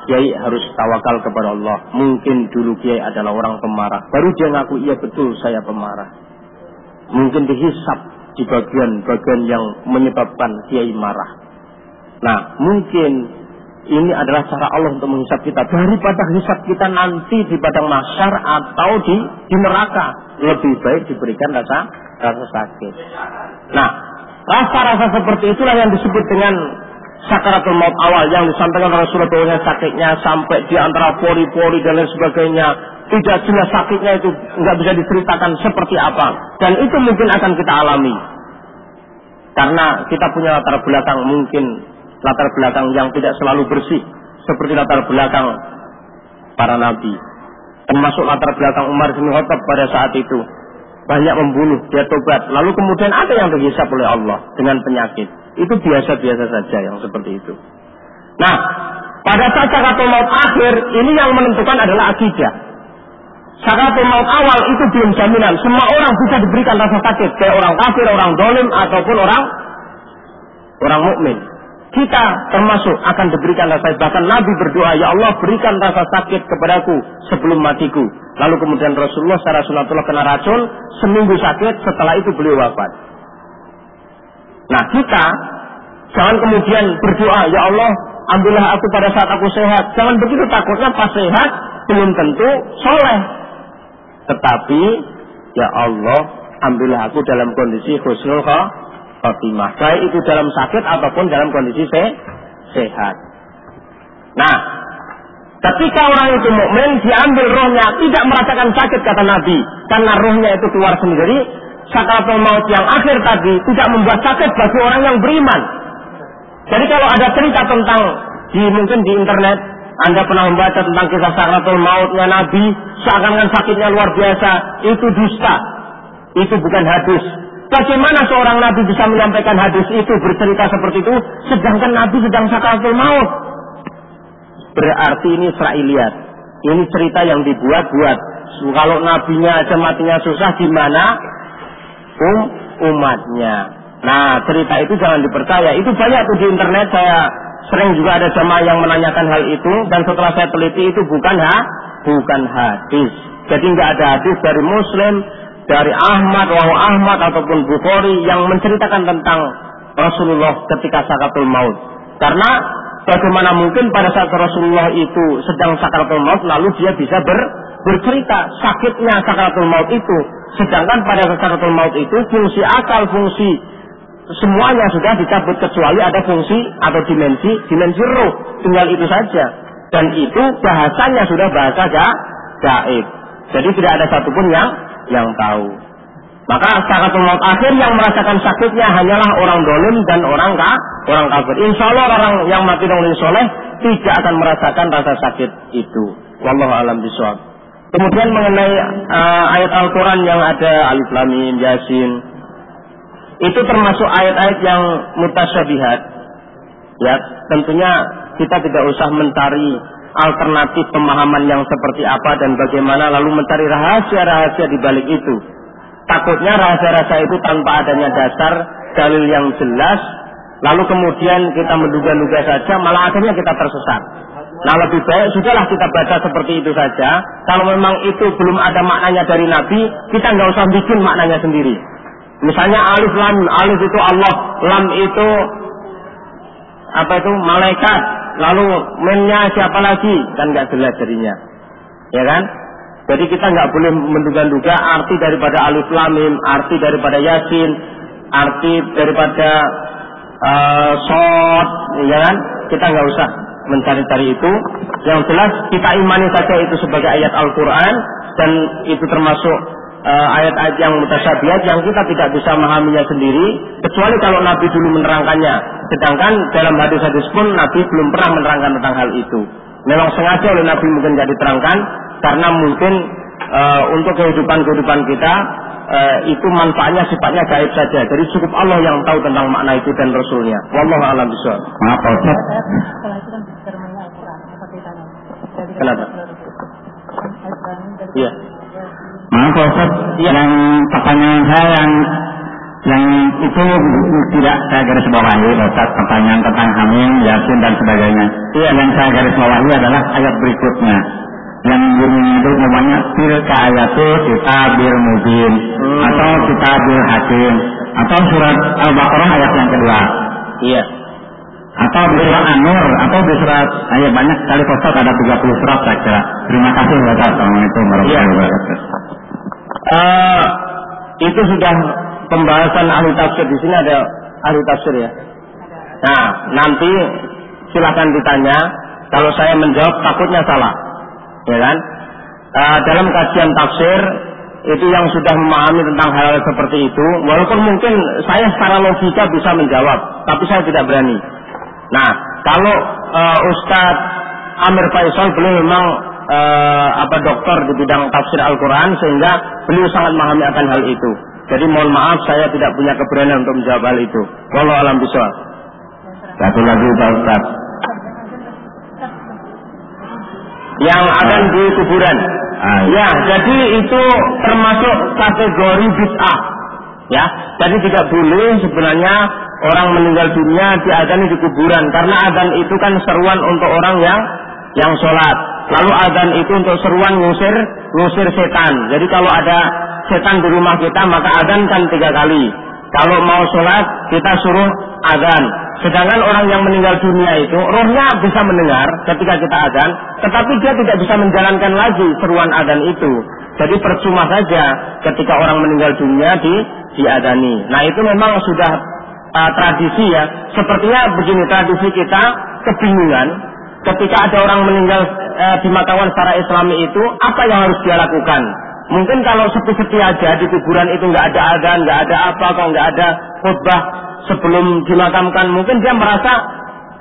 Kiai harus tawakal kepada Allah. Mungkin dulu Kiai adalah orang pemarah. Baru dia ngaku, iya betul saya pemarah. Mungkin dihisap di bagian-bagian yang menyebabkan Kiai marah. Nah, mungkin ini adalah cara Allah untuk menghisap kita. Daripada hisap kita nanti di padang masyar atau di, di neraka. Lebih baik diberikan rasa rasa sakit. Nah, rasa-rasa seperti itulah yang disebut dengan sakaratul maut awal yang disampaikan Rasulullah bahwa sakitnya sampai di antara pori-pori dan lain sebagainya tidak jelas sakitnya itu nggak bisa diceritakan seperti apa dan itu mungkin akan kita alami karena kita punya latar belakang mungkin latar belakang yang tidak selalu bersih seperti latar belakang para nabi termasuk latar belakang Umar bin Khattab pada saat itu banyak membunuh dia tobat lalu kemudian ada yang dihisap oleh Allah dengan penyakit itu biasa-biasa saja yang seperti itu. Nah, pada saat sakaratul maut akhir, ini yang menentukan adalah akidah. Sakaratul maut awal itu belum jaminan. Semua orang bisa diberikan rasa sakit, kayak orang kafir, orang dolim, ataupun orang orang mukmin. Kita termasuk akan diberikan rasa. Bahkan Nabi berdoa, Ya Allah berikan rasa sakit kepadaku sebelum matiku. Lalu kemudian Rasulullah secara sunatullah kena racun, seminggu sakit, setelah itu beliau wafat. Nah kita jangan kemudian berdoa, ya Allah ambillah aku pada saat aku sehat. Jangan begitu takutnya pas sehat belum tentu soleh. Tetapi ya Allah ambillah aku dalam kondisi husnul khotimah. Baik itu dalam sakit ataupun dalam kondisi se sehat. Nah, ketika orang itu mukmin diambil rohnya tidak merasakan sakit kata Nabi karena rohnya itu keluar sendiri sakaratul maut yang akhir tadi tidak membuat sakit bagi orang yang beriman. Jadi kalau ada cerita tentang di mungkin di internet anda pernah membaca tentang kisah sakaratul mautnya Nabi seakan-akan sakitnya luar biasa, itu dusta. Itu bukan hadis. Bagaimana seorang Nabi bisa menyampaikan hadis itu bercerita seperti itu sedangkan Nabi sedang sakaratul maut? Berarti ini Israeliat. Ini cerita yang dibuat-buat. Kalau nabinya aja matinya susah gimana um, umatnya. Nah, cerita itu jangan dipercaya. Itu banyak tuh di internet saya sering juga ada jemaah yang menanyakan hal itu dan setelah saya teliti itu bukan ha, bukan hadis. Jadi nggak ada hadis dari Muslim, dari Ahmad, Wahu Ahmad ataupun Bukhari yang menceritakan tentang Rasulullah ketika sakatul maut. Karena bagaimana mungkin pada saat Rasulullah itu sedang sakaratul maut lalu dia bisa ber, bercerita sakitnya sakaratul maut itu Sedangkan pada sakaratul maut itu fungsi akal, fungsi semuanya sudah dicabut kecuali ada fungsi atau dimensi dimensi roh. Tinggal itu saja. Dan itu bahasanya sudah bahasa ga, gaib. Jadi tidak ada satupun yang yang tahu. Maka sakaratul maut akhir yang merasakan sakitnya hanyalah orang dolim dan orang ka, orang kafir. Insya Allah orang yang mati dengan soleh tidak akan merasakan rasa sakit itu. Wallahu alam bisawab. Kemudian mengenai uh, ayat Al-Quran yang ada Alif Lam Mim, Yasin, itu termasuk ayat-ayat yang mutasyabihat. Ya, tentunya kita tidak usah mencari alternatif pemahaman yang seperti apa dan bagaimana lalu mencari rahasia-rahasia di balik itu. Takutnya rahasia-rahasia itu tanpa adanya dasar dalil yang jelas lalu kemudian kita menduga-duga saja, malah akhirnya kita tersesat. Nah lebih baik sudahlah kita baca seperti itu saja. Kalau memang itu belum ada maknanya dari Nabi, kita nggak usah bikin maknanya sendiri. Misalnya alif lam, alif itu Allah, lam itu apa itu malaikat, lalu mennya siapa lagi kan nggak jelas jadinya, ya kan? Jadi kita nggak boleh menduga-duga arti daripada alif lamim, arti daripada yasin, arti daripada uh, sod, ya kan? Kita nggak usah mencari-cari itu. Yang jelas kita imani saja itu sebagai ayat Al-Quran dan itu termasuk uh, ayat-ayat yang mutasyabihat yang kita tidak bisa memahaminya sendiri kecuali kalau Nabi dulu menerangkannya. Sedangkan dalam hadis-hadis pun Nabi belum pernah menerangkan tentang hal itu. Memang sengaja oleh Nabi mungkin jadi diterangkan karena mungkin uh, untuk kehidupan-kehidupan kita uh, itu manfaatnya sifatnya gaib saja. Jadi cukup Allah yang tahu tentang makna itu dan Rasulnya. Wallahu a'lam bishawab. Maaf Pak Ustaz. Kenapa? Iya. Maaf Pak Ustaz, Iya. yang pertanyaan saya yang yang itu tidak saya garis bawahi Ustaz, pertanyaan tentang hamil, yasin dan sebagainya. Iya. Yang saya garis bawahi adalah ayat berikutnya. Yang bunyinya itu namanya tilka ayatu kitabil mubin Hmm. atau kitabil hakim atau surat Al-Baqarah ayat yang kedua Iya. atau di surat An-Nur atau di surat ayat banyak sekali Ustaz ada 30 surat saya kira. Terima kasih Ustaz. Assalamualaikum warahmatullahi Iya. wabarakatuh. Eh, itu sudah pembahasan ahli tafsir di sini ada ahli tafsir ya. Nah, nanti silakan ditanya. Kalau saya menjawab takutnya salah, ya kan? Eh, dalam kajian tafsir itu yang sudah memahami tentang hal, hal seperti itu, walaupun mungkin saya secara logika bisa menjawab, tapi saya tidak berani. Nah, kalau eh, Ustadz Amir Faisal beliau memang eh, apa dokter di bidang tafsir Al-Quran sehingga beliau sangat memahami akan hal itu. Jadi mohon maaf saya tidak punya keberanian untuk menjawab hal itu. Wallahu alam bisawab. Satu lagi Pak Ustaz. Yang akan di kuburan. Ah, Ya, jadi itu termasuk kategori bid'ah. Ya, jadi tidak boleh sebenarnya orang meninggal dunia diadani di kuburan karena adan itu kan seruan untuk orang yang yang sholat. Lalu adan itu untuk seruan ngusir ngusir setan. Jadi kalau ada setan di rumah kita maka adan kan tiga kali. Kalau mau sholat kita suruh adan. Sedangkan orang yang meninggal dunia itu rohnya bisa mendengar ketika kita adan, tetapi dia tidak bisa menjalankan lagi seruan adan itu. Jadi percuma saja ketika orang meninggal dunia di diadani. Nah itu memang sudah uh, tradisi ya. Sepertinya begini tradisi kita kebingungan ketika ada orang meninggal uh, dimakamkan secara Islami itu apa yang harus dia lakukan? Mungkin kalau sepi-sepi aja di kuburan itu nggak ada adan, nggak ada apa, kok nggak ada khutbah sebelum dimakamkan, mungkin dia merasa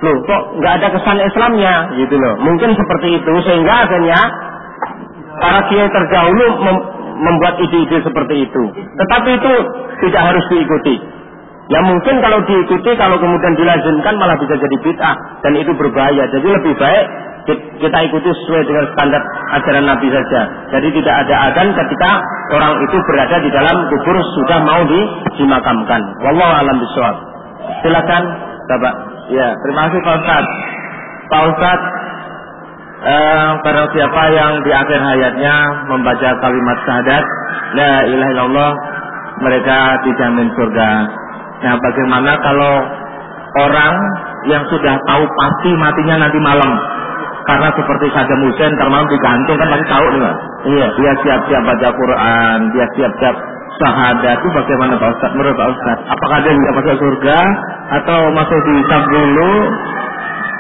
loh kok nggak ada kesan Islamnya gitu loh. Mungkin seperti itu sehingga akhirnya para kiai terdahulu mem- membuat ide-ide seperti itu. Tetapi itu tidak harus diikuti. Ya mungkin kalau diikuti, kalau kemudian dilazimkan malah bisa jadi bid'ah dan itu berbahaya. Jadi lebih baik kita ikuti sesuai dengan standar ajaran Nabi saja. Jadi tidak ada adan ketika orang itu berada di dalam kubur sudah mau di, dimakamkan. Wallahu alam bisawab. Silakan, Bapak. Ya, terima kasih Pak Ustaz. Pak Ustaz, eh, siapa yang di akhir hayatnya membaca kalimat syahadat La ilaha illallah mereka dijamin surga. Nah, bagaimana kalau orang yang sudah tahu pasti matinya nanti malam? Karena seperti Saddam Hussein termalam digantung kan masih tahu nih. Iya. Dia siap-siap baca Quran, dia siap-siap syahadat itu bagaimana Pak Ustaz? Menurut Pak Ustaz, apakah dia bisa masuk surga atau masuk di hisab dulu?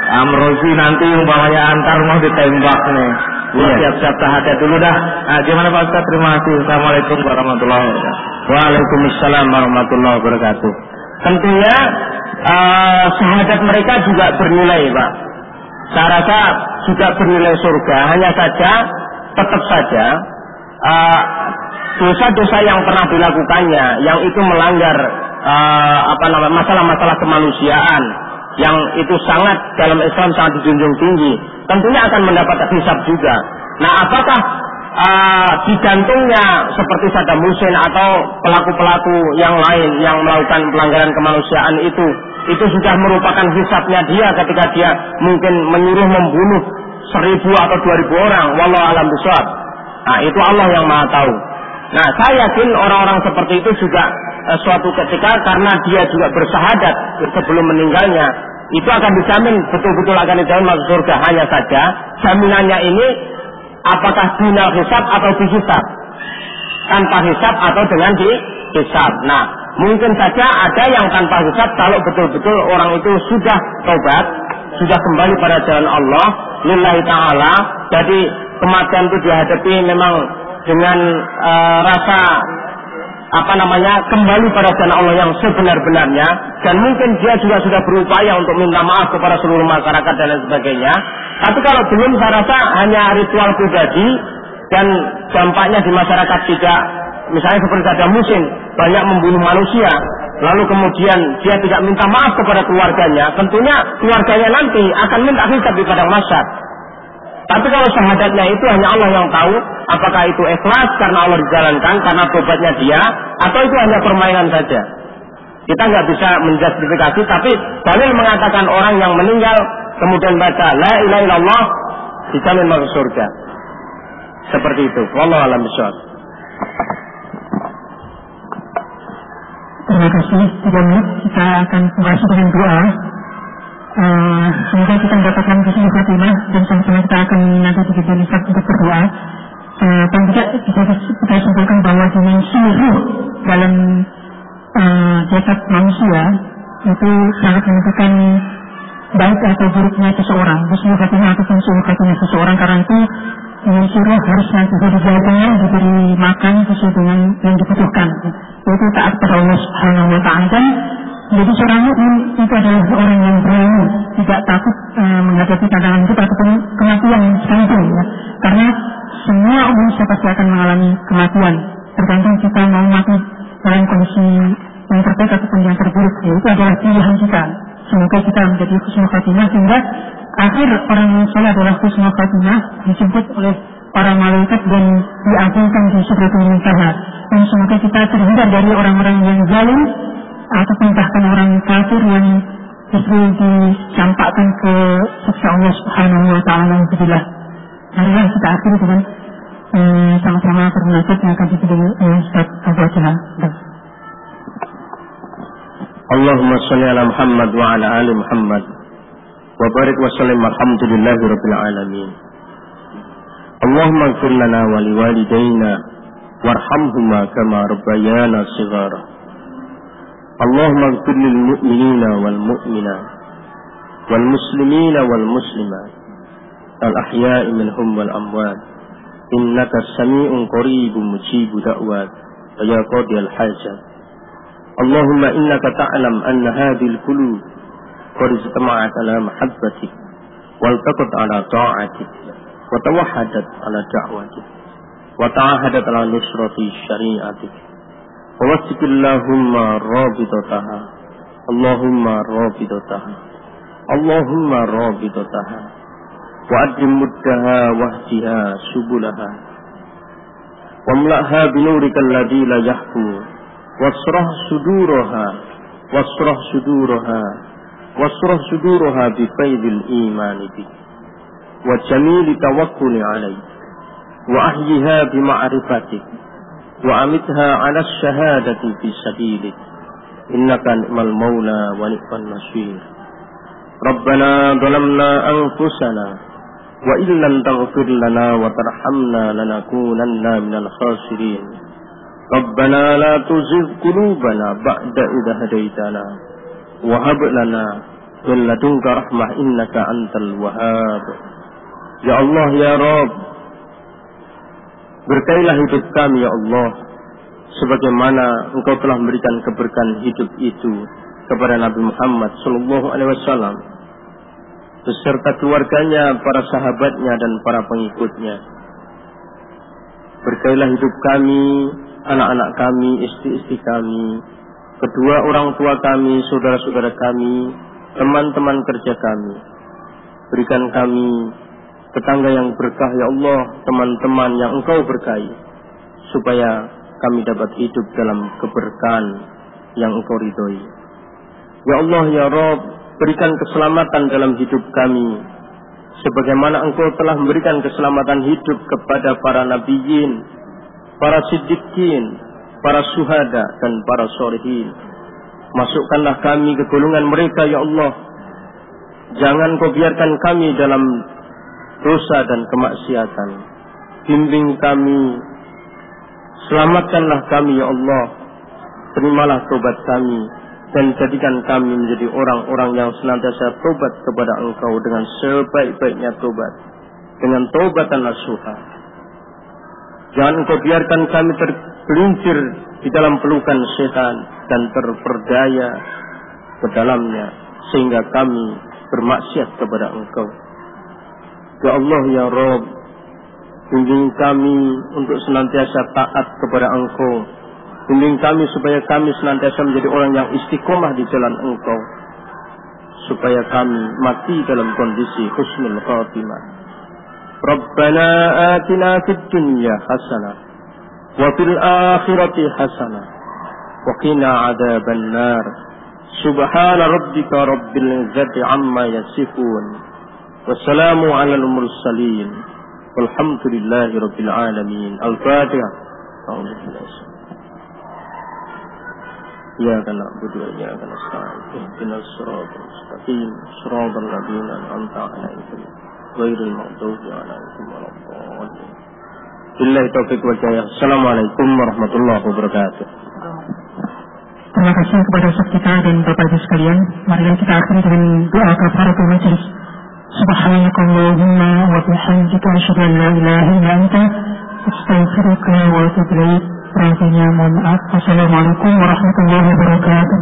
Amrozi nanti umpamanya antar mau ditembak nih. Iya. siap-siap syahadat dulu dah. Nah, gimana Pak Ustaz? Terima kasih. Assalamualaikum warahmatullahi wabarakatuh. Waalaikumsalam warahmatullahi wabarakatuh. Tentunya eh, syahadat mereka juga bernilai, Pak. Saya rasa juga bernilai surga. Hanya saja, tetap saja eh, dosa-dosa yang pernah dilakukannya, yang itu melanggar eh, apa namanya masalah-masalah kemanusiaan, yang itu sangat dalam Islam sangat dijunjung tinggi, tentunya akan mendapat hisab juga. Nah, apakah uh, di jantungnya seperti Saddam Hussein atau pelaku-pelaku yang lain yang melakukan pelanggaran kemanusiaan itu itu sudah merupakan hisapnya dia ketika dia mungkin menyuruh membunuh seribu atau dua ribu orang. Wallah alam besar. Nah itu Allah yang maha tahu. Nah saya yakin orang-orang seperti itu juga eh, suatu ketika karena dia juga bersahadat sebelum meninggalnya itu akan dijamin betul-betul akan dijamin masuk surga hanya saja jaminannya ini apakah final hisap atau dihisap tanpa hisap atau dengan dihisap. Nah, mungkin saja ada yang tanpa hisap kalau betul-betul orang itu sudah tobat, sudah kembali pada jalan Allah, lillahi taala. Jadi kematian itu dihadapi memang dengan uh, rasa apa namanya kembali pada jalan Allah yang sebenar-benarnya dan mungkin dia juga sudah berupaya untuk minta maaf kepada seluruh masyarakat dan lain sebagainya. Tapi kalau belum saya rasa hanya ritual pribadi dan dampaknya di masyarakat tidak misalnya seperti ada musim banyak membunuh manusia lalu kemudian dia tidak minta maaf kepada keluarganya tentunya keluarganya nanti akan minta hisab di padang masyar tapi kalau syahadatnya itu hanya Allah yang tahu apakah itu ikhlas karena Allah dijalankan karena tobatnya dia atau itu hanya permainan saja kita nggak bisa menjustifikasi tapi dalil mengatakan orang yang meninggal kemudian baca la ilaha illallah dijamin masuk surga seperti itu. Wallahu alam bishawab. Terima kasih. Tiga menit kita akan membahas dengan doa. Uh, semoga kita mendapatkan husnul khatimah dan sama-sama kita akan nanti diberikan isyak untuk berdoa. Uh, dan tidak bisa kita simpulkan bahwa dimensi ruh dalam jasad manusia itu sangat menentukan baik atau buruknya seseorang, husnul khatimah ataupun suul khatimah seseorang karena itu suruh harus nanti dijaga, diberi makan sesuai dengan yang dibutuhkan. Itu taat pada Allah Subhanahu Wa Taala jadi seorang mukmin itu adalah orang yang berani, tidak takut uh, menghadapi tantangan hidup ataupun kematian sekalipun ya. Karena semua manusia pasti akan mengalami kematian, tergantung kita mau mati dalam kondisi yang terbaik ataupun yang terburuk. Ya, itu adalah pilihan kita. Semoga kita menjadi khusus khatimah sehingga akhir orang yang soleh adalah husnul khatimah disebut oleh para malaikat dan diagungkan di muntaha. Dan semoga kita terhindar dari orang-orang yang zalim ataupun bahkan orang kafir yang justru dicampakkan ke siksa Allah Subhanahu wa taala naudzubillah. Marilah kita akhiri dengan eh, sama-sama bernasihat yang akan diberi eh, Ustaz Abu Jalan. Allahumma salli ala Muhammad wa ala ali Muhammad. Wa barik wa sallim alhamdulillahi rabbil alamin. Allahumma ighfir lana wa liwalidayna warhamhuma kama rabbayana shighara. اللهم اغفر للمؤمنين والمؤمنات والمسلمين والمسلمات الأحياء منهم والأموات إنك سميع قريب مجيب دعوات ويا قاضي الحاجات اللهم إنك تعلم أن هذه القلوب قد اجتمعت على محبتك والتقت على طاعتك وتوحدت على دعوتك وتعاهدت على نصرة شريعتك ووسك اللهم رابطتها. اللهم رابطتها. اللهم رابطتها. وأدم مدها واهدها سبلها. واملأها بنورك الذي لا يحكو واشرح صدورها. واشرح صدورها. wasrah suduruha bi faidil iman bi wa jamil tawakkul alaih وعمتها على الشهادة في سبيلك. إنك نعم المولى ونعم النصير ربنا ظلمنا أنفسنا وإن لم تغفر لنا وترحمنا لنكونن من الخاسرين. ربنا لا تزغ قلوبنا بعد إذا هديتنا وهب لنا من لدنك رحمة إنك أنت الوهاب. يا الله يا رب berkailah hidup kami ya Allah sebagaimana engkau telah memberikan keberkahan hidup itu kepada Nabi Muhammad sallallahu alaihi wasallam beserta keluarganya, para sahabatnya dan para pengikutnya. Berkailah hidup kami, anak-anak kami, istri-istri kami, kedua orang tua kami, saudara-saudara kami, teman-teman kerja kami. Berikan kami tetangga yang berkah ya Allah, teman-teman yang Engkau berkahi, supaya kami dapat hidup dalam keberkahan yang Engkau ridhoi. Ya Allah, Ya Rob, berikan keselamatan dalam hidup kami. Sebagaimana engkau telah memberikan keselamatan hidup kepada para nabiyin, para siddiqin, para suhada, dan para solehin. Masukkanlah kami ke golongan mereka, Ya Allah. Jangan kau biarkan kami dalam dosa dan kemaksiatan. Bimbing kami, selamatkanlah kami, Ya Allah. Terimalah tobat kami, dan jadikan kami menjadi orang-orang yang senantiasa tobat kepada Engkau dengan sebaik-baiknya tobat, dengan tobatan nasuha. Jangan Engkau biarkan kami tergelincir di dalam pelukan setan dan terperdaya ke dalamnya sehingga kami bermaksiat kepada Engkau. Ya Allah ya Rob, bimbing kami untuk senantiasa taat kepada Engkau Bimbing kami supaya kami senantiasa menjadi orang yang istiqomah di jalan engkau. Supaya kami mati dalam kondisi husnul khatimah. Rabbana atina fid dunya hasanah. Wa fil akhirati hasanah. Wa qina adhaban nar. Subhana rabbika rabbil izzati amma yasifun. والسلام على المرسلين والحمد لله رب العالمين. الفاتحة. أعوذ بالله. يا كلا بدو يا كلا استعين بنا الصراط المستقيم. صراط الذين أنعمت عليهم غير المغضوب عليهم ولا الضالين. بالله التوفيق والهدايه السلام عليكم ورحمة الله وبركاته. Terima kasih kepada Ustaz kita dan Bapak Ibu sekalian. Mari kita akhiri dengan doa kafaratul majelis. سبحانك اللهم وبحمدك أشهد أن لا إله إلا أنت أستغفرك وأتوب إليك. رضي الله السلام عليكم ورحمة الله وبركاته.